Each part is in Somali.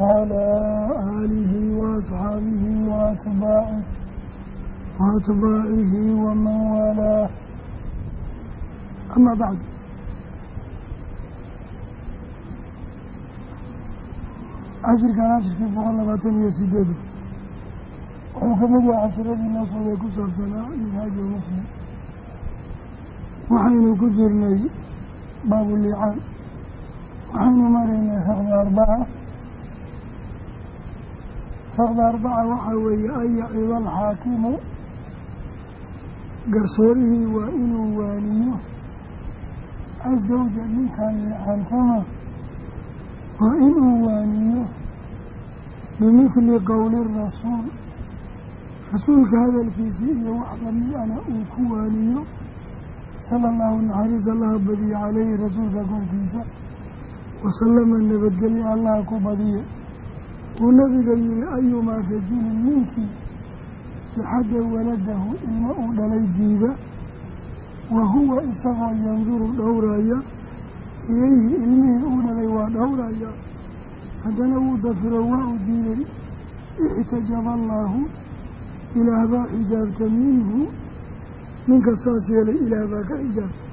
وعلى آله وأصحابه وأتباعه وأتباعه ومن والاه أما بعد cashirkan cashirkii boqol labaatan iyo sideedu wuxuu ka mid yahay cashiradii noo socday ku saabsanaa minhaaji muslim waxaynu ku jirnay baabulicaan waxaynu maraynay raqda arbaca raqda arbaca waxaa weeye an yaciba alxaakimu garsoorihii waa inuu waaniyo azawja ninkan licaantama waa inuu waaniyo bimithli qowli rasuul. Rasuulka hadalkiisii iyo wax lamidana uu ku waaniyo sala allahu naxariis allaha badiye caleyhi rasuulka korkiisa. Wasalama nabadgelye allaha ku badiye uu nabiga yihi ayumaa rajulin ninkii sixada waladahu ilmo uu dhalay diida wa huwa isagoo yanduru dhowraya ilayhi ilmihii uu dhalay waa dhowraya. Haddana wuu dafiro waa u diiday ixtajaba allaahu ilaah baa xijaabta minhu. Ninka saas yeelay ilaah baa ka xijaabta.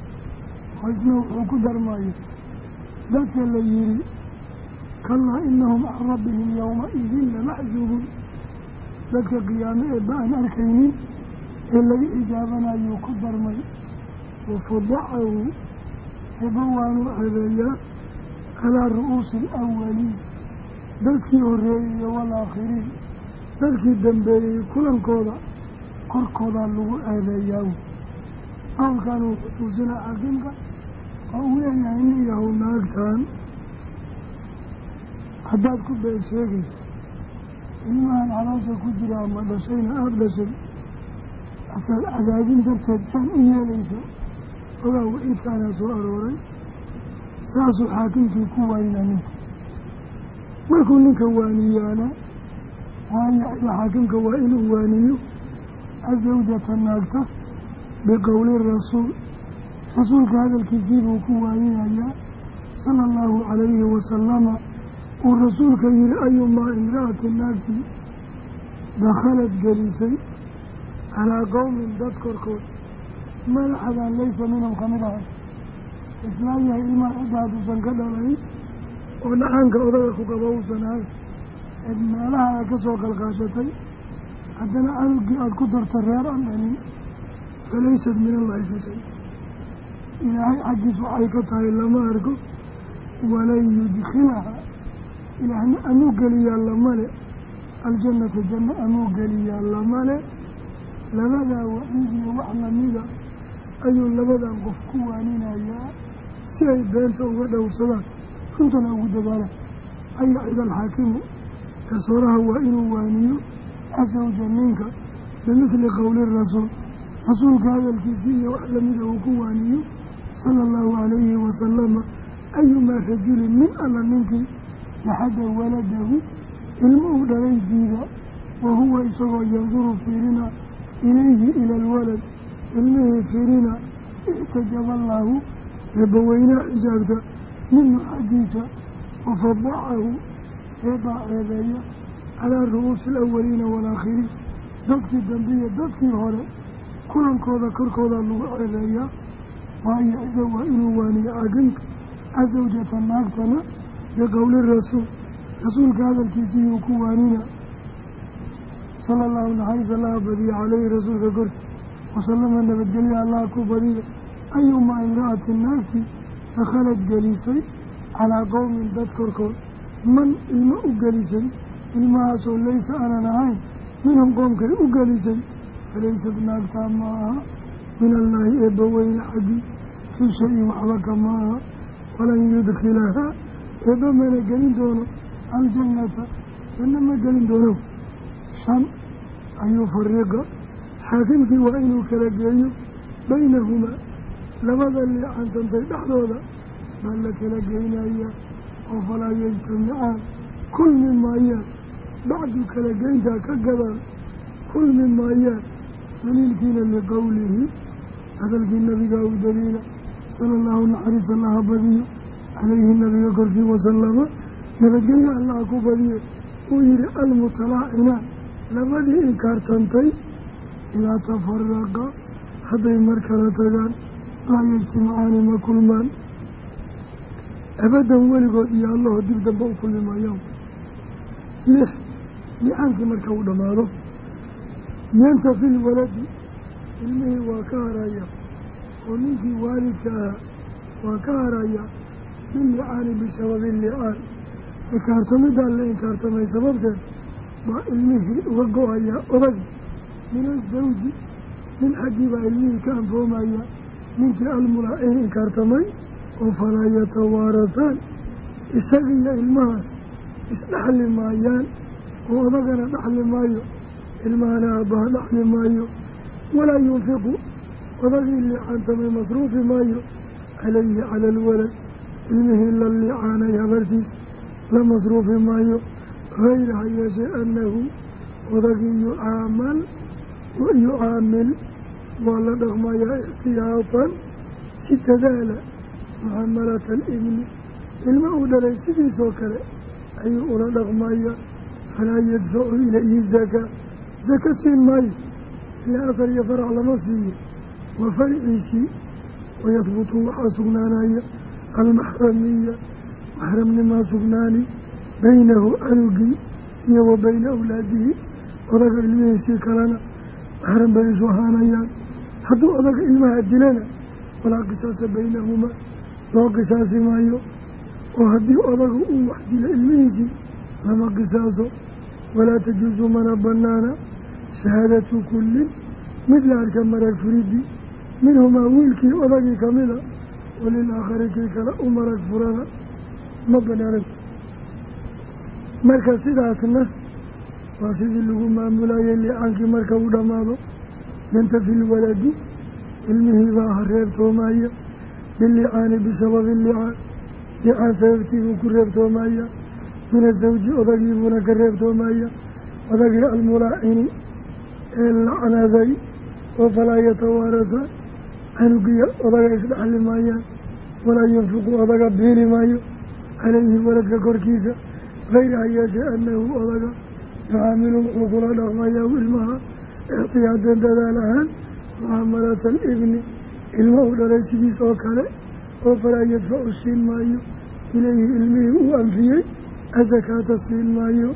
Hoysna wuxuu ku darmaayo. Dadka la yihi kalaa inahum can rabbihim yowma-idin lamaxjuubuun dadka qiyaame eebba aan arkaynin ee laga xijaabanayuu ku darmay wafadacahu eebba waanu ceebeeyaa calaa ru'uusi alawaliin dadkii horreeyey iyo walaakhiriin dadkii dambeeyey kulankooda korkoodaa lagu ceebeeyaa qowlkan uu xusuusina xaakimka oo uu leeyahay naagtan haddaad ku been sheegayso ilmahan caloosha ku jira ama dhashayna aada dhashay asaad cadaadin darteed saan u yeelayso ogaa waciidkaanaa soo arooray saasuu xaakimkii ku waanina ninka markuu ninka waaniyaana waayo xaakimka waa inuu waaniyo azawjata naagta biqowli rasuul. Rasuulka hadalkiisii buu ku waaninayaa sala allahu calayhi wasalama uu rasuulka yihi ayumaa imra'ati naagtii dakhalad gelisay calaa qowmin dad korkood. Madaxadaan laysa minhum ka mid ahay. Islaan yahay ilmaha cidda hadduusan ka dhalayn oo dhacaanka odaga ku qaba uusan ahay. Eed meelaha aad ka soo qalqaashatay haddana cadowgii aada ku darta reer aan dhalin falaysad min allahi shay. Ilaahay xaggiis waxay ka tahay lama arko walan yudkilaha ilaahna amuu geliyaa lamale aljannata janno amuu geliyaa lamale labadaa waciidiyo wax lamida ayuu labadan qof ku waaninayaa si ay beenta uga dhowrsadaan. Runtana ugu dadaalaan an yacida alxaakimu kasooraha waa inuu waaniyo asawja ninka bimithli qowli rasuul. Rasuulka hadalkiisii iyo wax lamida uu ku waaniyo sala allahu calayhi wasalama ayumaa rajulin min alla ninkii laxada waladahu ilmo uu dhalay diida wa huwa isagoo yanduru fiirina ilayhi ila alwalad ilmihii fiirina ixtajaba allaahu eebbaweynaa xijaabta minhu xaggiisa wafadacahu eebbaa ceebeeya calaa ru'uusi alawaliina waalaakhiriin dadkii dambe iyo dadkii hore kulankooda korkoodaa lagu ceebeeyaa waayo ida waa inuu waaniyo caganka asawjata naagtana biqowli rasuul rasuulka hadalkiisii uu ku waanina sala allahu naxariis allaha badiya caleyhi rasuulka korki wasalama nabadgelya allaha ku badiya ayumaa imra'atin naagtii dakhalad gelisay calaa qowmin dad korkood. Man ilmo u gelisay ilmahaasoo laysa aanan ahayn minhum qoomkay u gelisay. Falaysad naagtaa ma aha min allaahi eebbaweyne xaggii fii shay-in waxba kama aha walan yudkilahaa eebba mana gelin doono aljannata janno ma gelin doono shan ayuu fariiqa xaakimkii waa inuu kala geeyo baynahumaa labada liicantantay dhexdooda baa la kala geynayaa oo falaa yajtamicaan kulmi maayaan bacdu kala geyntaa ka gadaan kulmi maayaan daliilkiina liqowlihi hadalkii nabigaa u daliila sala allahu naxariis allaha badiyo calayhi nabiga korkii wasalama nabadgelyo allaha ku badiye uu yihi almutalaacinaan labadii inkaartantay idaa tafaraqa hadday mar kala tagaan laa yajtimacaani ma kulmaan abadan weligood iyo allaho dib dambe u kulmi maayaan lix licaankii marka uu dhammaado yantafi lwaladi ilmihii waa ka haraya oo ninkii waalidka ahaa waa ka haraya bilicaani bisababi licaan inkaartamidaa la inkaartamay sababteed baa ilmihii uga go'aya odag min azawji nin xaggii baa ilmihii ka anfoomaya ninkii almulaacin inkaartamay oo falaa yatawaarataan isagiiyo ilmahaas isdhexli maayaan oo odagana dhexli maayo ilmahana aabbaha dhexli maayo walaa yunfiqu odagii liicaantamay masruufi maayo calayhi cala alwalad ilmihii la liicaanay habartiis la masruufi maayo hayra ha yeeshee annahu odagii yucaamal yucaamil waa la dhaqmayaa ixtiyaatan si dadaala mucamalata alibni ilma uu dhalay sidiisoo kale ayuu ula dhaqmaya falaa yadfacu ilayhi zakaa zaka siin maayo ilaa asar iyo farac lama siiyo wa farciisii wayadbutu waxaa sugnaanaya almaxramiya maxramnimaa sugnaani baynahu canugii iyo wa bayna awlaadihi odaga ilmihiisii kalena maxram bay isu ahaanayaan hadduu odaga ilmaha dilana walaa qisaasa baynahumaa loo qisaasi maayo oo haddii odagu uu wax dilo ilmihiisii lama qisaaso walaa tajuusu mana banaana shahaadatu kullin mid la arka marag furidii minhumaa wiilkii odagii kamida walilaakhari kii kale u marag furana ma banaana marka sidaasna waa sidii lagu maamulayay licaankii marka uu dhammaado. Yantafi lwaladu ilmihii baa hareebtoomaya bilicaani bisababi licaan licaan sababtiibuu ku reebtoomaya min azawji odagiibuuna ka reebtoomaya odagii almulaacini ee lacnaday oo falaa yatawaarasaan canugiya odaga isdhexli maayaan walaa yunfiqu odaga biili maayo calayhi waladka korkiisa hayra ha yeeshee annahu odaga yucaamilu wuxuu kula dhaqmayaa ilmaha ixtiyaadan dadaal ahaan mucaamalata alibni ilma uu dhalay sidiis oo kale oo falaa yadfacu siin maayo ilayhi ilmihii uu anfiyey asakaata siin maayo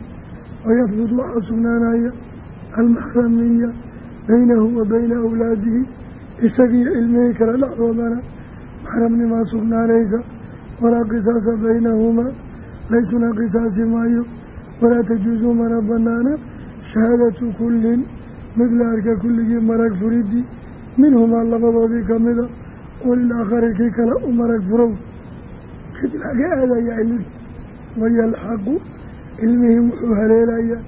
wayahbut waxaa sugnaanaya almaxramiya baynahu wa bayna awlaadihi isagiiyo ilmihii kale dhexdoodana maxramnimaa sugnaanaysa walaa qisaasa baynahumaa laysuna qisaasi maayo walaa tajuusu mana banaana shahaadatu kullin mid la arka kulligii marag furidii minhumaa labadoodii kamida walilaakhari kii kale u marag furow. Kadib xagee aadayaa ilmihii wayalxaqu ilmihii wuxuu haleelayaa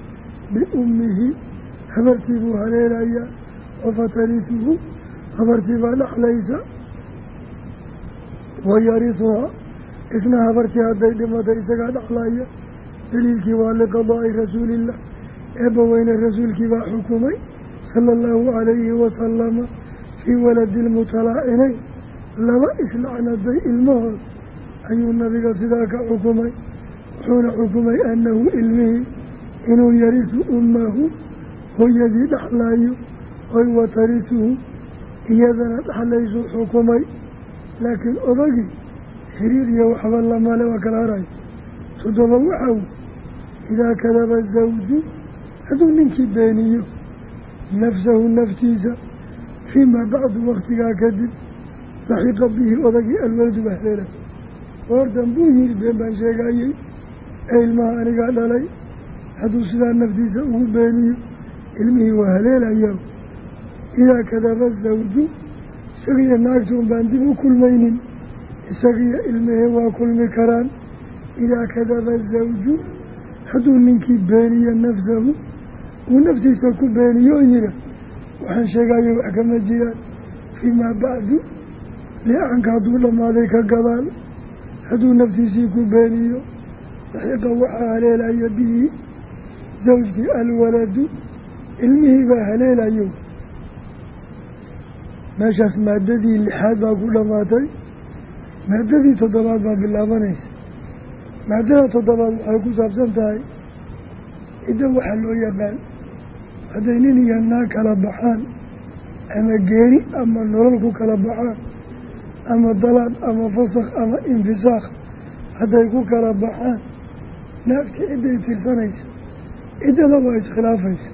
biummihi habartii buu haleelayaa wafatarisuhu habartii baa dhexlaysa wayarisuhaa isna habartii hadday dhimatay isagaa dhexlaya daliilkii waa liqadaa'i rasuulillah eebba weyne rasuulkii baa xukumay sala allahu calayhi wasalama fii waladi lmutalaa'inayn laba islacnaday ilmahood ayuu nabiga sidaa ka xukumay wuxuuna xukumay annahu ilmihii inuu yarisu ummahu hooyadii dhexlaayo oy watarisuhu iyadana dhexlaysuu xukumay laakiin odagii xiriir iyo waxba lamale waa kala harayo toddoba waxaw idaa kadaba zawju hadduu ninkii beeniyo nafsahu naftiisa fiimaa bacdu waktigaa kadib laxiqa bihi odagii alwaladu baa haleela goordan buu yihi been baan sheegayey ee ilmaha anigaa dhalay hadduu sidaa naftiisa ugu beeniyo ilmihii waa haleelaya idaa kadaba zawju isagiyo naagta un baan dib u kulmaynin. Isagiyo ilmihii waa kulmi karaan. Idaa kadaba zawju hadduu ninkii beeniyo nafsahu uu naftiisa ku beeniyo oo yiha waxaan sheegayo wax kama jiraan. Fiimaa bacdu licanka hadduu dhammaaday ka gadaal hadduu naftiisii ku beeniyo laxiqa waxaa haleelaya bihi zawjkii alwaladu ilmihii haleelayo meeshaas maadadii lixaad baa ku dhammaatay. Maadadii toddobaad baa bilaabanaysa. Maadada toddobaad waxay ku saabsan tahay ciddo waxaa loo yaqaan hadday nin iyo naag kala baxaan ama geeri ama nolol ku kala baxaan ama dalaad ama fasakh ama infisaakh hadday ku kala baxaan naagti cidday tirsanaysa ciddada waa iskhilaafaysa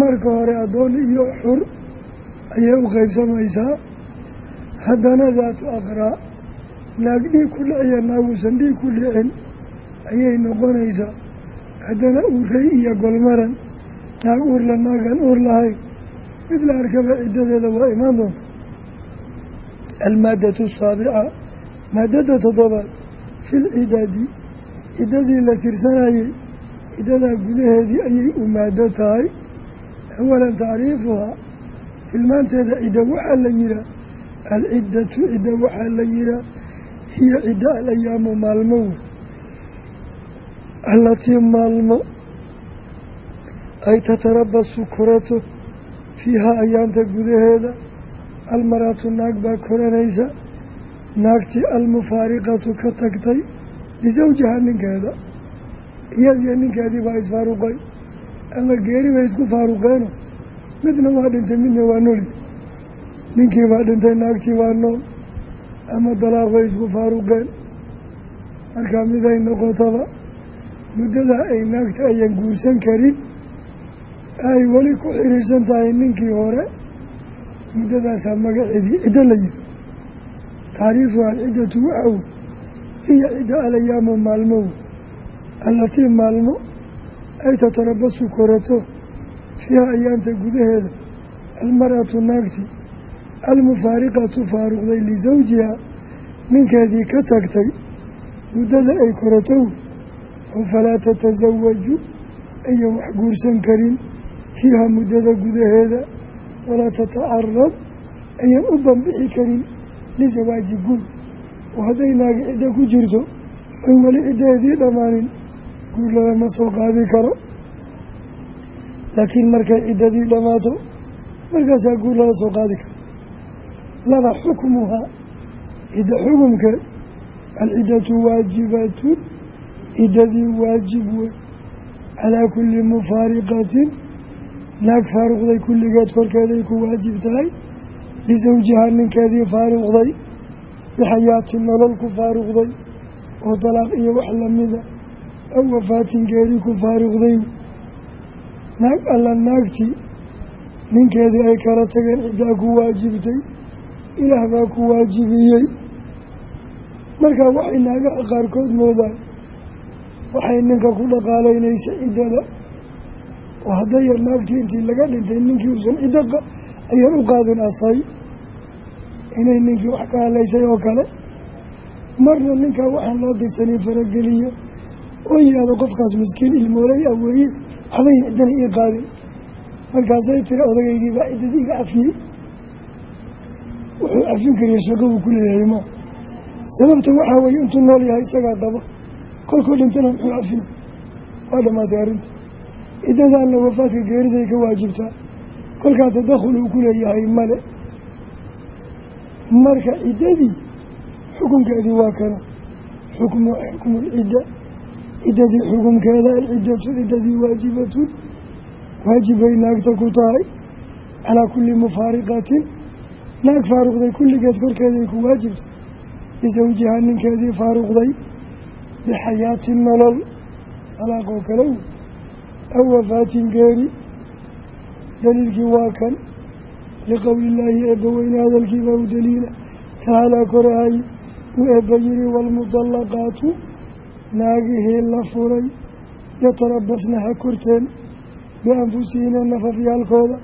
marka hore addoon iyo xur ayay u qaybsamaysaa haddana daatu aqraa naag dhiig ku dhiciya naaguusan dhiig ku dhicin ayay noqonaysaa haddana uurey iyo golmaran naag uurla naagan uur lahayn mid la arkaba ciddadeeda waa imaan doonta almaaddatu asaabica maaddada toddobaad fi lcidaadi ciddadii la tirsanayey ciddadaa gudaheedii ayay u maado tahay. Awalan tacriifuhaa tilmaanteeda cidda waxaa la yihaa alciddatu cidda waxaa la yihaa hiya cidda alayaamu maalmo. Wey allatii maalmo ay tatarabasu korato fiihaa ayaanta gudaheeda. Almaratu naag baa koranaysa naagtii almufaariqatu ka tagtay lisawjiha ninkeeda. Iyadiyo ninkeedii baa isfaaruqay ama geeri bay isku faaruqeeno midna waa dhintay midna waa noli ninkii baa dhintay naagtii waa nool. Ama dalaaq bay isku faaruqeen. Markaa miday noqotaba muddadaa ay naagta ayan guursan karin ay weli ku xiriirsan tahay ninkii hore muddadaasaa magaceedii ciddo la yihi tacriifuha alciddatu waxaw hiya cidda alayaamu maalmow. Allatii maalmo ay tatarabasu korato fiiha ayaanta gudaheeda almar'atu naagti almufaariqatu faaruqday lisawjiha ninkeedii ka tagtay muddada ay koratow oo falaa tatasawaju ayan wax guursan karin fiiha muddada gudaheeda walaa tatacarad ayan u banbixi karin lisawaaji guur oo hadday naagi ciddo ku jirto oy weli ciddaheedii dhammaanin guur lagama soo qaadi karo laakiin markay ciddadii dhammaato markaasaa guur laga soo qaadi karo. Laba xukmuhaa cidda xukumkeed alciddatu waajibatun ciddadii waajib wey calaa kulli mufaariqatin naag faaruqday kulligeed korkeeday ku waajib tahay. Lisawjihaa ninkeedii faaruqday bixayaati nolol ku faaruqday oo dalaaq iyo wax lamida aw wafaatin geeri ku faaruqday naag alla naagtii ninkeedii ay kala tageen ciddaa ku waajibtay ilaah baa ku waajibiyey. Markaa waxay naagaha qaarkood moodaan waxay ninka ku dhaqaaleynaysa ciddada. Oo haddaya naagtii intii laga dhintay ninkii uusan ciddo ayaan u qaadin asay. Inay ninkii wax ka haleysay oo kale. Marna ninkaa waxaan loo dirsanin farageliyo oo yihahdo qofkaas miskiin ilmoolay ah weeye waxbayn ciddana ii qaadin markaasay tiri odagaygii baa ciddadii iga cafiyey wuxuu cafin kariya shaqo uu ku leeyahay ma sababta waxaa weeye intuu nool yahay isagaa qaba kolkuu dhintana muxuu cafina waa dhammaatay arrinta. Ciddadaanna wafaadka geeriday ka waajibtaa kolkaa tadakhul uu ku leeyahay male. Marka ciddadii xukunkeedii waa kana. Xukmu xukmu lcidda ciddadii xukunkeeda alciddatu ciddadii waajibatun waajibay naagta ku tahay calaa kulli mufaariqatin naag faaruqday kulligeed korkeeday ku waajibtay bisawjihaa ninkeedii faaruqday bixayaati nolol talaaqoo kale wey aw wafaatin geeri daliilkii waa kan liqowlillaahi eebba weyne hadalkiibaa u daliila tacaalaa korahay uu eebba yiri waalmudallaqaatu naagihii la furay yatarabasna ha korteen bianfusihinna nafafyaalkooda.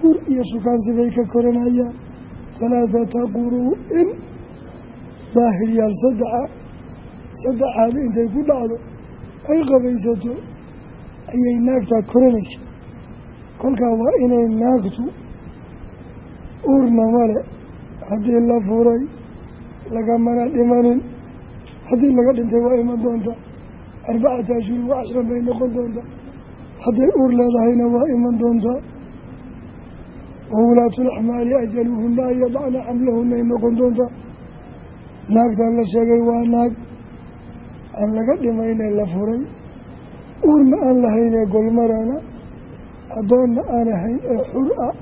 Gur iyo shukaansi bay ka koranayaan halaathata quruu'in daahiryaal saddexa saddexaada intay ku dhacdo ay qabaysato ayay naagtaa koranaysa kolkaa waa inay naagtu uurna male. Haddii la furay lagamana dhimanin haddii laga dhintay waa iman doontaa arbacata ashhur wa cashran bay noqon doontaa hadday uur leedahayna waa iman doontaa wawulaatu laxmaali ajaluhuna an yadacna xamlahuna ay noqon doontaa naagtan la sheegay waa naag. Aan laga dhimaynee la furay. Uurna aan lahaynee golmarana addoonna aan ahayn ee xur ah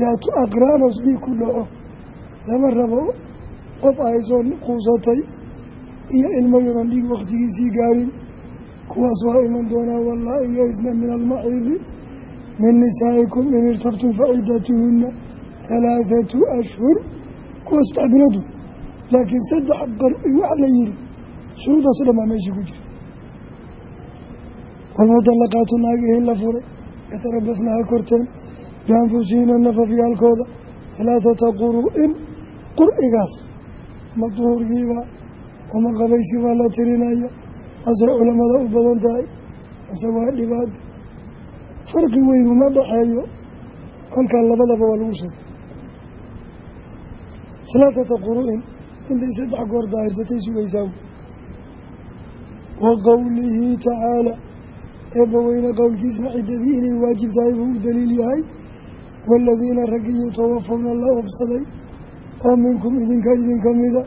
daatu aqraanos dhiig ku dhaco. Lama rabo. Qof ahaysoo quusatay iyo ilmo yaroon dhiig wakhtigiisii gaarin. Kuwaas waa iman doonaa wallaahi yaisna min almaciidi. Min nisaa'ikum in irtabtum facidatuhunna halaathatu ashhur. Kuwaas tacbiladu laakiin saddex qar wax la yihi shuruudaas o dhan baa meeshii ku jira. Walmudallaqaatu naagihii la furay. Yatarabasna ha korteen. Bianfusihina nafafyaalkooda halaathata quru'in. Qur'igaas. Ma duhurgiiba uma qabaysi baa la tirinaya asay culamada u badan tahay ase waa dhibaata farqi weyn uma dhaxeeyo kolkaa labadaba waa lagu sheegay salaatata quru'in intay saddex goor daahirsatay sugaysaa wa qowlihi tacaala eebbaweyne qowlkiisna ciddadii inay waajib tahay buu u daliil yahay. Waaladiina raggii yutawafawna la oobsaday oo minkum idinka idinka mida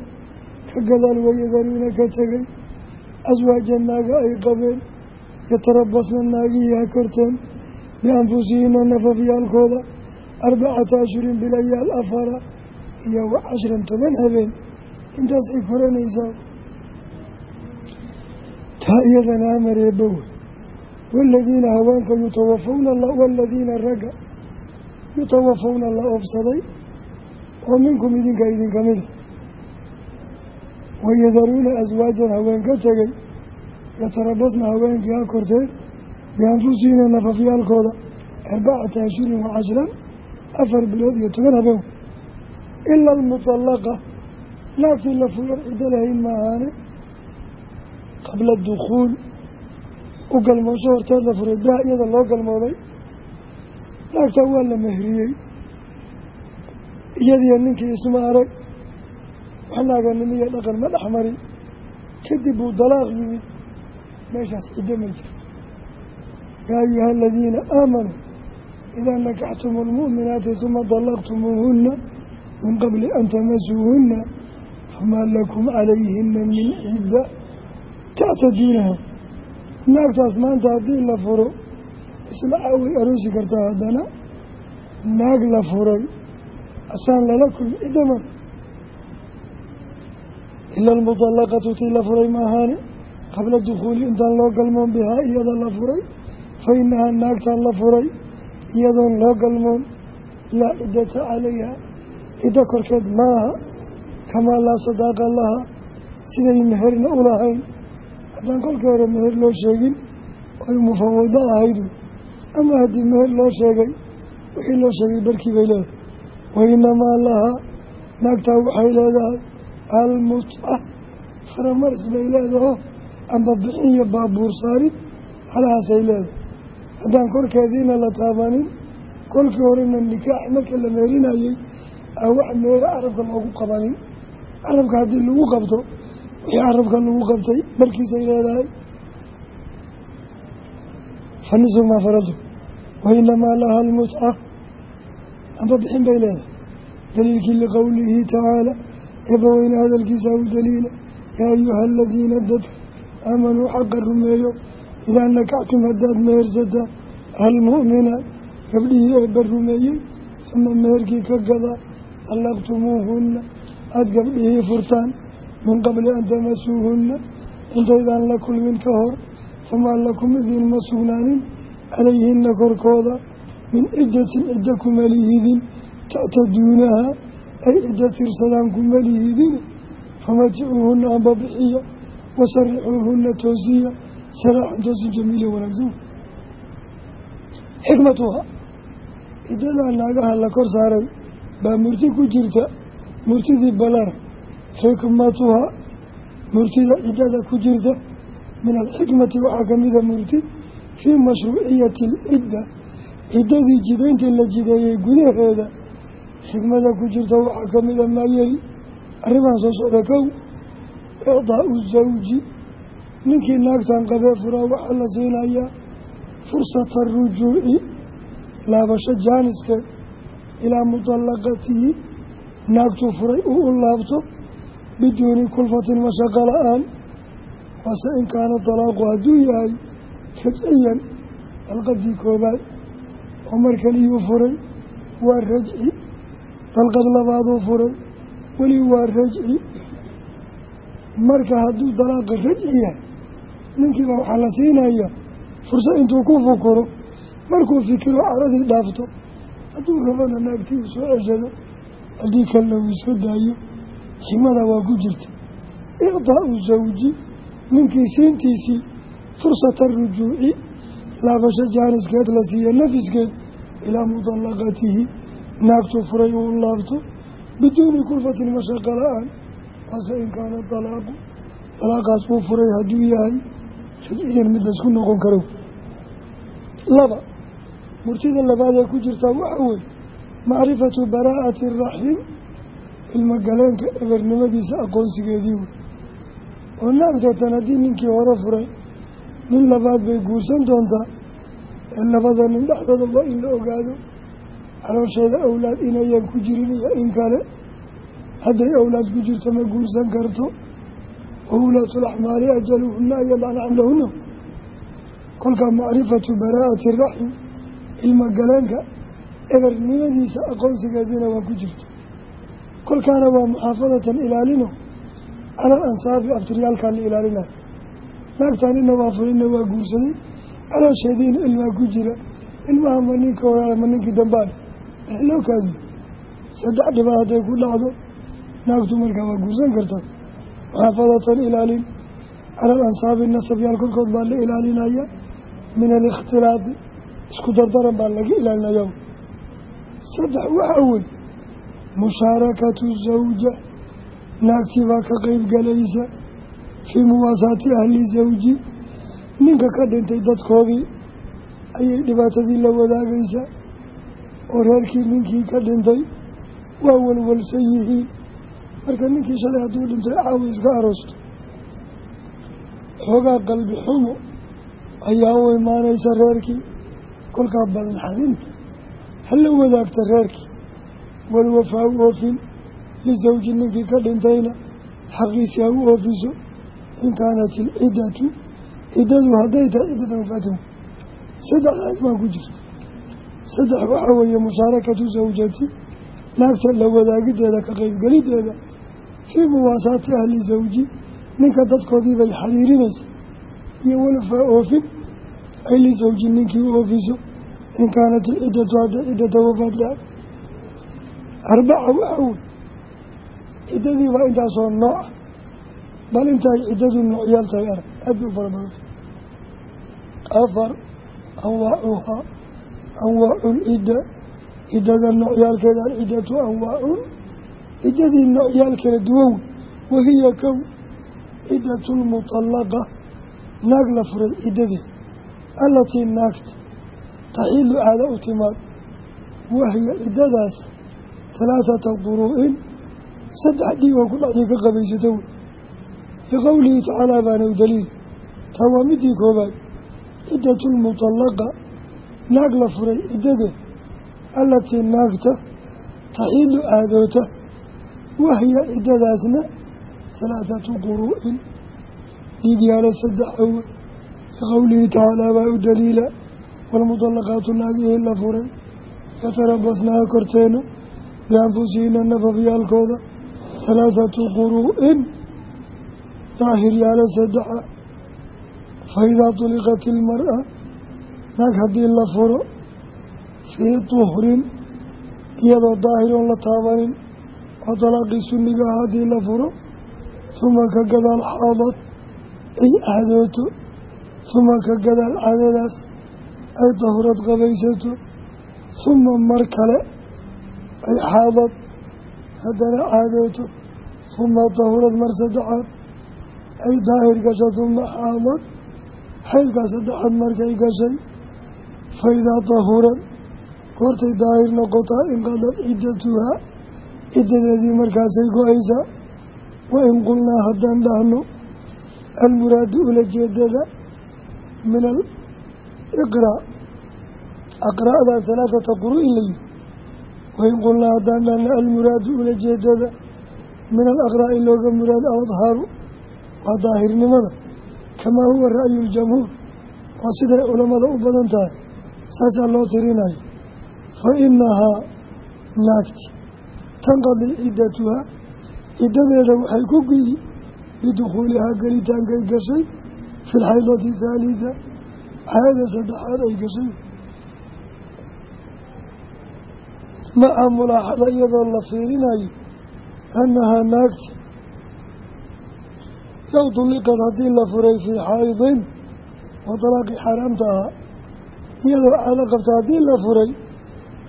ka gadaal wayadaruuna ka tegay aswaaja naaga ay qabeen yatarabasna naagihii ha korteen bianfusihina nafafyaalkooda arbacata ashhurin bilayaal afara iyo wa cashran toban habeen intaasay koranaysaa taa iyadana amareebowe waaladiina haweenka yutawafawna waaladiina ragga yutawafawna la oobsaday oo minkum idinka idinka wayadaruuna aswaajan haween ka tegay yatarabasna haweenkii ha korteen bianfusihina nafafyaalkooda arbacata ashhurin wa cashran afar bilood iyo toban habeen ila almutallaqa naagtii la fulan ciddo lahayn maahaane qabla dukhuul u galmoosho horteed la furay biha iyada loo galmooday naagtaa waa la mehriyey iyadiyo ninkii isma arag wax naaganimiyo dhaqan ma dhex marin kadib buu dalaaq yimid meeshaas ciddo ma jirto yaa ayuha aladiina aamanuu idaa nakaxtumu lmu'minaati suma dalaqtumuuhunna min qabli an tamasuuhunna famaa lakum calayhina min cidda tactaduunaha naagtaas maanta haddii la furo isla caaway aroosi kartaa haddana naag la furay asaan lala kulmi cidaman ila almudallaqatu tii la furay maahaane qabla dukhuuli intaan loo galmoon bihaa iyada la furay fa inahaa naagtaan la furay iyadoon loo galmoon laa ciddata calayha ciddo korkeed maaha kamaa laa sadaaqa laha siday meherna u lahayn haddaan kolkii hore meher loo sheegin oy mufawado ahaydu ama haddii meher loo sheegay wixii loo sheegay barkii bay leedahay wainamaa lahaa naagtaa waxay leedahay almutca faramaris bay leedaho amba bixin iyo baabuur saarid halahaasay leedahay haddaan korkeediina la taabanin kolkii horena nikaax marka la meerinayey aa wax meera carabka loogu qabanin carabka haddii lagu qabto wixii carabka lagu qabtay barkiisay leedahay fanisu maa faradu wainamaa laha almutca amba bixin bay leedahay daliilkii liqowlihi tacaala eebbaweyne hadalkiisa u daliila yaa ayuha aladiina dadka aamanuu xaqa rumeeyo idaa nakactum haddaad mehersataan almu'minaat gabdhihii eebba rumeeyey uma meherkii ka gadaa allaqtumuuhunna aada gabdhihii furtaan min qabli an tamasuuhunna intaydaan la kulmin ka hor famaa lakum idinma sugnaanin calayhina korkooda min ciddatin cidda kuma lihidin ay cidda tirsadaan kuma lihidin famaticuuhunna amba bixiya wasarixuuhunna toosiya saraaxan toosin jamiila wanaagsan xikmatuha ciddadaa naagaha la kor saaray baa murti ku jirta murtidii balara xikmatuha murtida ciddada ku jirta min alxikmati waxaa ka mida murti fii mashruuciyati alcidda ciddadii jidayntii la jideeyey gudaheeda xikmada ku jirta waxaa ka mida maa yeli arrimahan soo socda kow icdaau zawji ninkii naagtan qabee furaa waxaa la siinayaa fursata arujuuci laabasho jaaniskeed ilaa mudallaqatihi naagtuu furay uu u laabto biduuni kulfatin mashaqo la'aan wase in kaana dalaaqu hadduu yahay rajciyan dalqadii koobaad oo mar kaliyuu furay waa rajci dalqad labaaduu furay weli waa rajci. Marka hadduu dalaaqa rajci yahay ninkiiba waxaa la siinaya fursad intuu ku fukuro. Markuu fikiro caradii dhaafto hadduu rabana naagtii uu soo ceshado haddii kalena uu iska daayo xigmada waa ku jirta. Iqdaa'u zawji ninkii siintiisii fursata rujuuci laabasho jaaniskeed la siiya nafiskeed ilaa mudallaqatihi naagtuu furay uu laabto biduuni kulfatin mashaqa la'aan waase in kaana dalaaqu dalaaqaas uu furay hadduu yahay rajciyan mid laysku noqon karo. Laba murtida labaad ee ku jirtaa waxa weye macrifatu baraa'ati araxim ilmagaleenka ebernimadiisa aqoonsigeedii wey oo naagtatan haddii ninkii hore furay nin labaad bay guursan doontaa ee labada nin dhexdooda in la ogaado caloosheeda awlaad inayan ku jirin iyo in kale. Hadday awlaad ku jirto ma guursan karto. Wawlaatulaxmaali ajaluhuna an yadacna xamlahuna kolkaa macrifatu baraa'ati raxim ilmagaleenka ebernimadiisa aqoonsigeediina waa ku jirta kolkaana waa muxaafadatan ilaalino. Calal ansaabi abtiryaalkaan la ilaalinayo. Naagtaan ina waa waa guursaday. Caloosheediina ilmaa ku jira. Ilmaha ma ninka hora ma ninkii dambaale loo kaadiyo saddex dhibaad hadday ku dhacdo naagtu markaa waa guursan karta. Muxaafadatan ilaalin calal ansaabi nasabyaal korkood baa la ilaalinaya. Min alikhtilaadi isku dardaran baa laga ilaalinaya. Saddex waxaa wey mushaarakatu zawja naagtii baa ka qeyb galaysa fii muwaasaati ahli zawji. Ninka ka dhintay dadkoodii ayay dhibaatadii la wadaagaysaa oo reerkii ninkii ka dhintay waa walwalsan yihiin marka ninkii shalay hadduu dhintay caawa iska aroosto. Xoogaa qalbi xumo ayaa u imaanaysa reerkii. Kolkaa badan xalinta hala wadaagta reerkii. Walwafaa u oofin lisawji ninkii ka dhintayna xaqiisii ha u oofiso. In kaanat ilciddatu ciddadu hadday tahay ciddada wafaatahu saddexdaas baa ku jirta saddex waxaa weeye mushaarakatu zawjati naagta la wadaagideeda ka qeybgelideeda fii muwaasaati ahli zawji ninka dadkoodii bay xariirinaysa iyo walafaa oofin ay lisawji ninkii u oofiso in kaanat ilciddatu hadday ciddata wafaad lahay arbaca waxaa wey ciddadii baa intaasoo nooc ah bal intaay ciddadu noocyaal tahay arag aad bay u fara badantay afar anwaacuhaa anwaacu lcidda ciddada noocyaalkeeda alciddatu anwaacun ciddadii noocyaal kala duwan wahiya kow ciddatu lmutallaqa naag la furay ciddadeed allatii naagta taxiilu caada u timaad wahiya ciddadaas halaathata quruu'in saddex dhiig oo ku dhacday ka qabaysato wey liqowlihi tacaalaa baana u daliil taa waa midii koobaad ciddatu lmutallaqa naag la furay ciddadeed allatii naagta taxiilu aadoota wahya ciddadaasna halaathatu quruu'in dhiigyaalo saddex awe liqowlihi tacaalaa baa u daliila waalmutallaqaatu naagihii la furay. Yatarabasnaha korteena bianfusihina nafafyaalkooda halaathatu quruu'in daahiryaalo saddexa fa idaa tuliqat ilmar-a naag haddii la furo fii tuhrin iyadoo daahiroon la taabanin oo dalaaqii sunniga ah haddii la furo huma ka gadaal xaadad ay caadooto huma ka gadaal caadadaas ay dahurad qabaysato huma mar kale ay xaadad haddana caadooto huma dahurad mar saddexaad ay daahir gasho huma xaadad xaydkaa saddexaad markay gashay fa idaa dahurad goortay daahir noqotaa inqadad ciddatuhaa ciddadeedii markaasay go'aysaa wa in qulnaa haddaan dhahno almuraadu ulajeedada min aliqraa aqra'da halaathata quru'in layihi wain qulnaa haddaan dhahno almuraadu ulajeedada min alaqraa'i looga muraad aladhaaru waa daahirnimada kamaa huwa ra'yu ljamhuur waa siday culammada u badan tahay saasaa loo tirinayo fa inahaa naagti tanqadi ciddatuhaa ciddadeeda waxay ku giyi bidukhuulihaa gelitaankay gashay. Fi lxaydati thaalitha caada saddexaad ay gashay. Maca mulaaxada iyadoo la fiirinayo annahaa naagti low tulliqad haddii la furay fii xaydin wa dalaaqi xaaraamta ahaa iyadoo caado qabta haddii la furay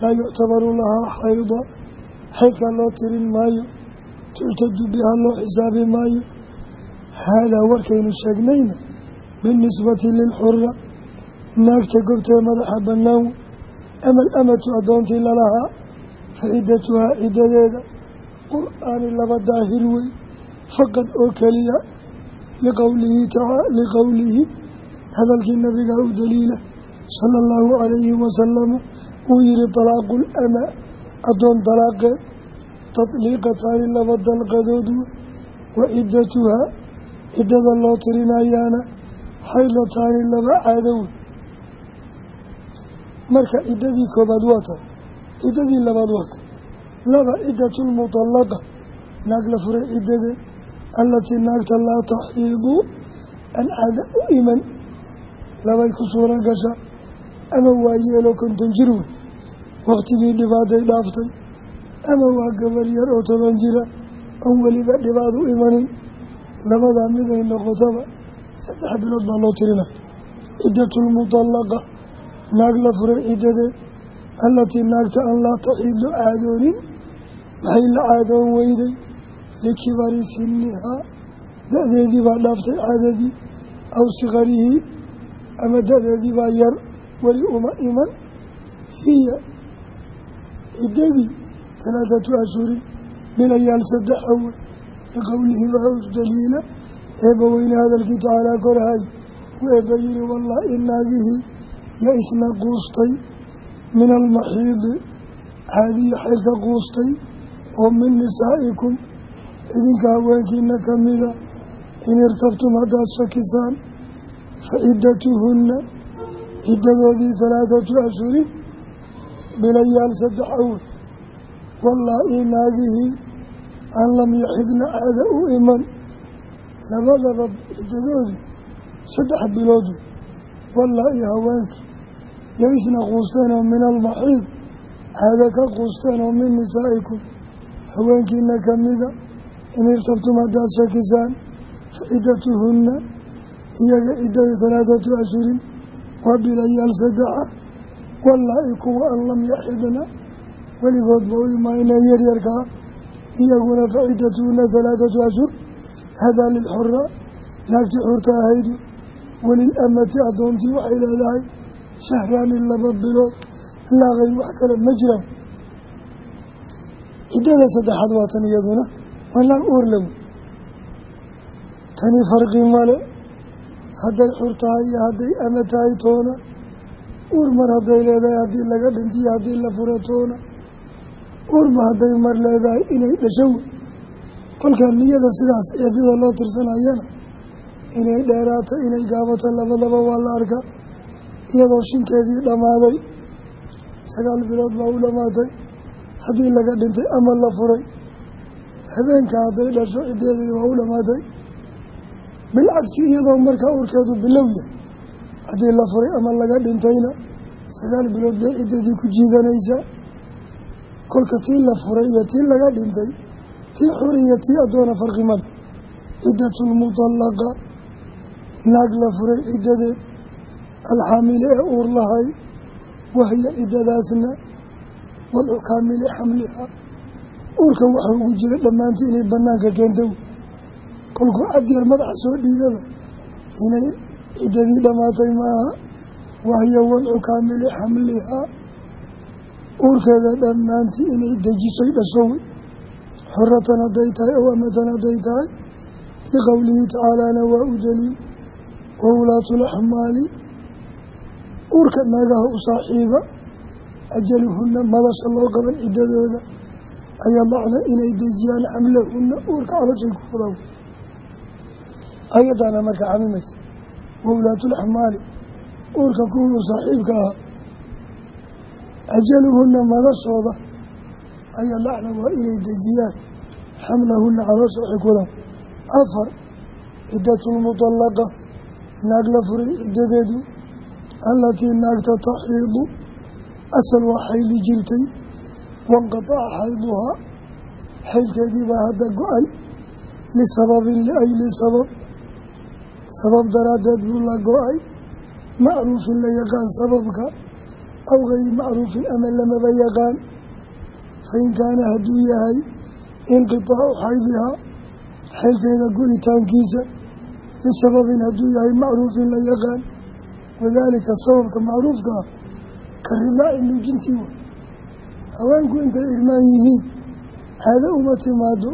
laa yuctabaru lahaa xayda. Xaydkaa loo tirin maayo tuctadu bihaa loo xisaabi maayo. Haadaa warkaynu sheegnayna binisbati lilxura naagta gobtee madaxa bannaan ama alamatu addoontii lalahaa fa ciddatuhaa ciddadeeda qur'aani laba daahir wey faqad oo keliya liqowlihi taaa liqowlihi hadalkii nabiga u daliila sala allahu calayhi wasalama uu yihi talaaqu lama addoon dalaaqeed tatliiqataani laba dalqadood wa ciddatuhaa ciddada loo tirinayaana xaydlataani laba caadow marka ciddadii koobaad waa tan ciddadii labaad waa tan laba ciddatu lmutallaqa naag la furay ciddadeed allatii naagta laa taxiidu an caada u iman. Labay ku suuro gasha ama waa yeeloo konton jir wey. Wakhtigii dhibaaday dhaaftay. Ama waa gabar yar oo toban jira oon weliba dhibaad u imanin. Labadaa miday noqotaba saddex bilood baa loo tirina. Ciddatu lmutallaqa naag la furay ciddadeed allatii naagta an laa taxiidu caadoonin. Maxay la caadoon weyday? Likibari sinihaa da-deedii baa dhaaftay caadadii aw sikarihii ama da-deedii baa yar weli uma iman hiya ciddadii halaathatu ashhurin bilayaal saddex awe liqowlihi us daliila eebba weyne hadalkii tacaalaa korahay u eebba yihi wallaahi naagihii ya-isna quustay min almaxiidi caadiya xaylka quustay oo min nisaa'ikum idinka haweenkiina ka mida in irtabtum haddaad shakisaan fa ciddatuhunna ciddadoodii halaathatu ashhurin bilayaal saddex awe wallaahi naagihii an lam yaxidna caada u iman. Labadaba ciddadoodu saddex biloodu wallaahi haweenkii yaisna quusteen oo min almaxiid caada ka quusteen oo min nisaa'ikum. Haweenkiina ka mida in irtabtum haddaad shakisaan fa ciddatuhunna iyaga ciddada halaathatu ashhurin waa bilayaal saddexa wallaahi kuwa an lam yaxidna weligoodba u imaanee yaryarkaa iyaguna fa ciddatuhunna halaathatu ashhur hadaa lilxura naagtii xurta ahaydu walilamati addoontii waxay leedahay shahraani laba bilood laa kayr wax kale ma jiraan ciddada saddexaad waa tan iyaduna waa naag uur lawe tani farqi male hadday xur tahay iyo hadday ama tahay toona. Uur mar hadday leedahay haddii laga dhintiyo haddii la furo toona. Uurma hadday mar leedahay inay dhasho wey. Kolkaa niyada sidaas eedada loo tirsanayana inay dheeraato inay gaabato labadaba waa la arkaa. Iyadoo shinkeedii dhammaaday sagaal bilood baa u dhammaatay haddii laga dhintay ama la furay. Habeenka hadday dhasho ciddeedii waa u dhammaatay bilcagsi iyadoo markaa urkeedu bilow yahay. Haddii la furay ama laga dhintayna sagaal bilood bay ciddadii ku jiidanaysaa. Kolka tii la furay iyo tii laga dhintay tii xur iyo tii addoona farqi male ciddatulmutallaqa naag la furay ciddadeed alxaamili ee uur lahay wahiya ciddadaasna wadcu kaamili xamliha. Uurka waxaa ugu jira dhammaantii inay banaanka keento kolkuu cadyar madaxa soo dhiidaba inay ciddadii dhammaatay maaha wahiya wadcu kaamili xamlihaa uurkeeda dhammaantii inay dejisay dhasho wey xoratan hadday tahay ow amatan hadday tahay. Liqowlihi tacaalaana waa u daliil. Wa ulaatulaxmaali uurka naagaha u saaxiiba ajaluhunna madasha loo qaban ciddadooda. Ayaa lacna inay dejiyaan xamlahunna uurka caloshay ku wadaw ayadaana marka camimaysa wawlaatulxamaali uurka kuwii u saaxiibka ahaa. Ajaluhunna madashooda ayaa lacna waa inay dejiyaan. Xamlahunna caloosha waxay ku wadaan. Afar ciddatulmutallaqa naag la furay ciddadeedu allatii naagta taxiidu asal waa xayli jirtay wanqataca xayduhaa xaylkeedii baa hadda go'ay lisababin liayli sabab sabab daraaddeed buu la go'ay. Macruufin la yaqaan sababka aw gayri macruufin ama lamaba yaqaan. Fain kaana hadduu yahay inqitaacu xaydihaa xaylkeeda go-itaankiisa. Lisababin hadduu yahay macruufin la yaqaan. Wadaalika sababka macruufka ah ka ridaaci nuujintii wa. Haweenku intay irmaan yihiin caado uma timaado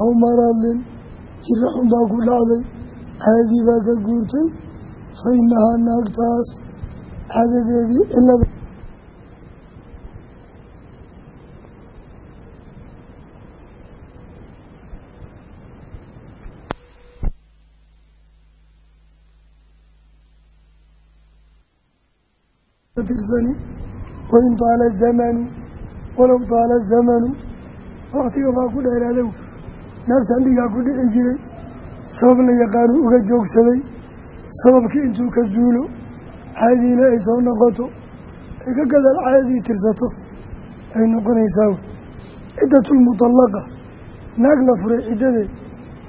aw maradlin jiro xun ku dhacday caadii baa ka guurtay fa inahaa naagtaas caadadeedii cilada wain taala zamanu walow taala zamanu waktiga baa ku dheeraadow naagtan dhigaa ku dhici jiray sabab la yaqaanu uga joogsaday sababkii intuu ka zuulo caadiina ay soo noqoto ay ka gadaal caadadii tirsato ay noqonaysaa ciddatulmutallaqa naag la furay ciddadeed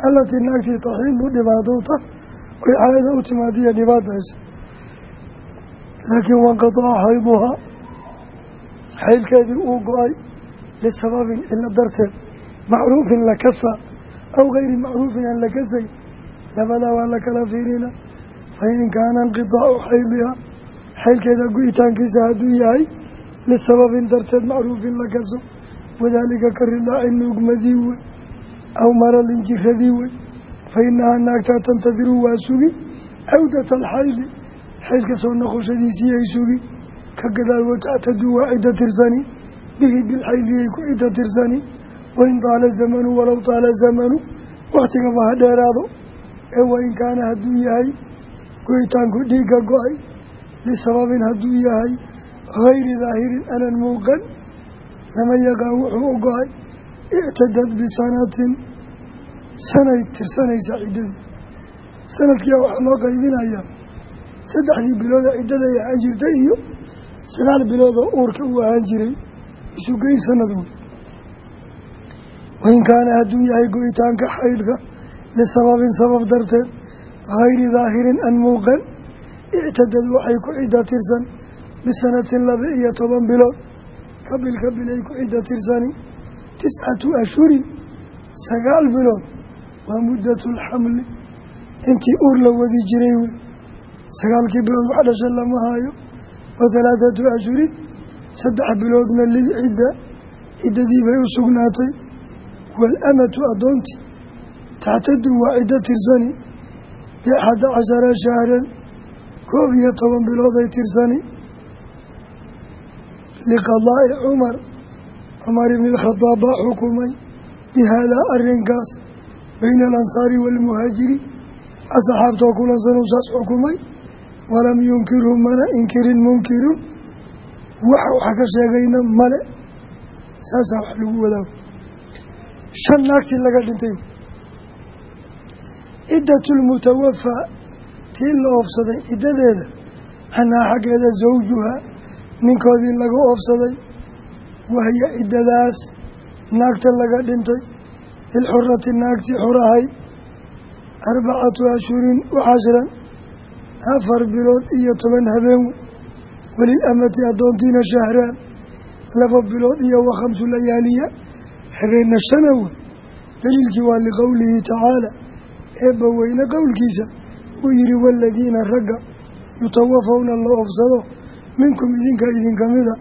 allatii naagtii taxiidu dhibaatowta oy caadada u timaadiya dhibaataysa laakiin wanqataca xayduhaa xaylkeedii uu go'ay lisababin cilo darteed macruufin la aw gayri macruufin aan la kasay labadaa waa la kala fiirina fain kaana inqitaacu xaydihaa xaylkeeda go-itaankiisa hadduu yahay lisababin darteed macruufin la kaso wadaalika ka ridaaci nuugmadii wey aw maradin jiradii wey fa inahaa naagtaa tantadiru waa sugi cawdata alxaydi xaylka soo noqoshadiisii ay sugi ka gadaal watactadu waa cidda tirsani bihi bilxaydiyay ku cidda tirsani wain taala zamanu walow taala zamanu waktigaba ha dheeraado ee wain kaana hadduu yahay goyitaanku dhiigga go'ay lisababin hadduu yahay hayri daahirin anan muuqan lama yaqaan wuxuu u go'ay ictadad bisanatin sanay tirsanaysa ciddadii sanadkiia waxaa loo qaybinayaa saddexdii bilood oo ciddada ay ahaan jirtay iyo sagaal bilood oo uurka uu ahaan jiray isugeyn sanad wey wain kaana hadduu yahay go-itaanka xaydka lisababin sabab darteed hayri daahirin an muuqan ictadad waxay ku cidda tirsan bisanatin laba iyo toban bilood kabil kabil ay ku cidda tirsani tiscatu ashhurin sagaal bilood waa muddatu lxamli intii uur la wadi jiray wey sagaalkii bilood wax dhasha lama haayo wa halaathatu ashhurin saddex biloodna lilcidda ciddadii bay u sugnaatay waalamatu addoontii taxtadu waa ciddo tirsani bixada cashara shahran koob iyo toban bilood ay tirsani liqadaa'i cumar cumar ibni alkhadaab baa xukumay bi haadaa arrinkaas bayna alansaari waalmuhaajiriin asxaabtoo kulansanuu saas xukumay walam yunkirhu mana inkirin munkirun wax wax ka sheegayna male saasaa wax lagu wadaago shan naagtii laga dhintay ciddatulmutawafaa tii la oofsaday ciddadeeda anaa xaggeeda zawjuha ninkoodii laga oofsaday wahya ciddadaas naagta laga dhintay lilxurati naagtii xurahay arbacatu ashhurin wa cashran afar bilood iyo toban habeen walilamati addoontiina shahraan laba bilood iyo wa khamsu layaaliya habeenna shana wey daliilkii waa liqowlihi tacaala. Eebba weyne qowlkiisa uu yihi waaladiina ragga yutawafawna la oofsado minkum idinka idinka mida.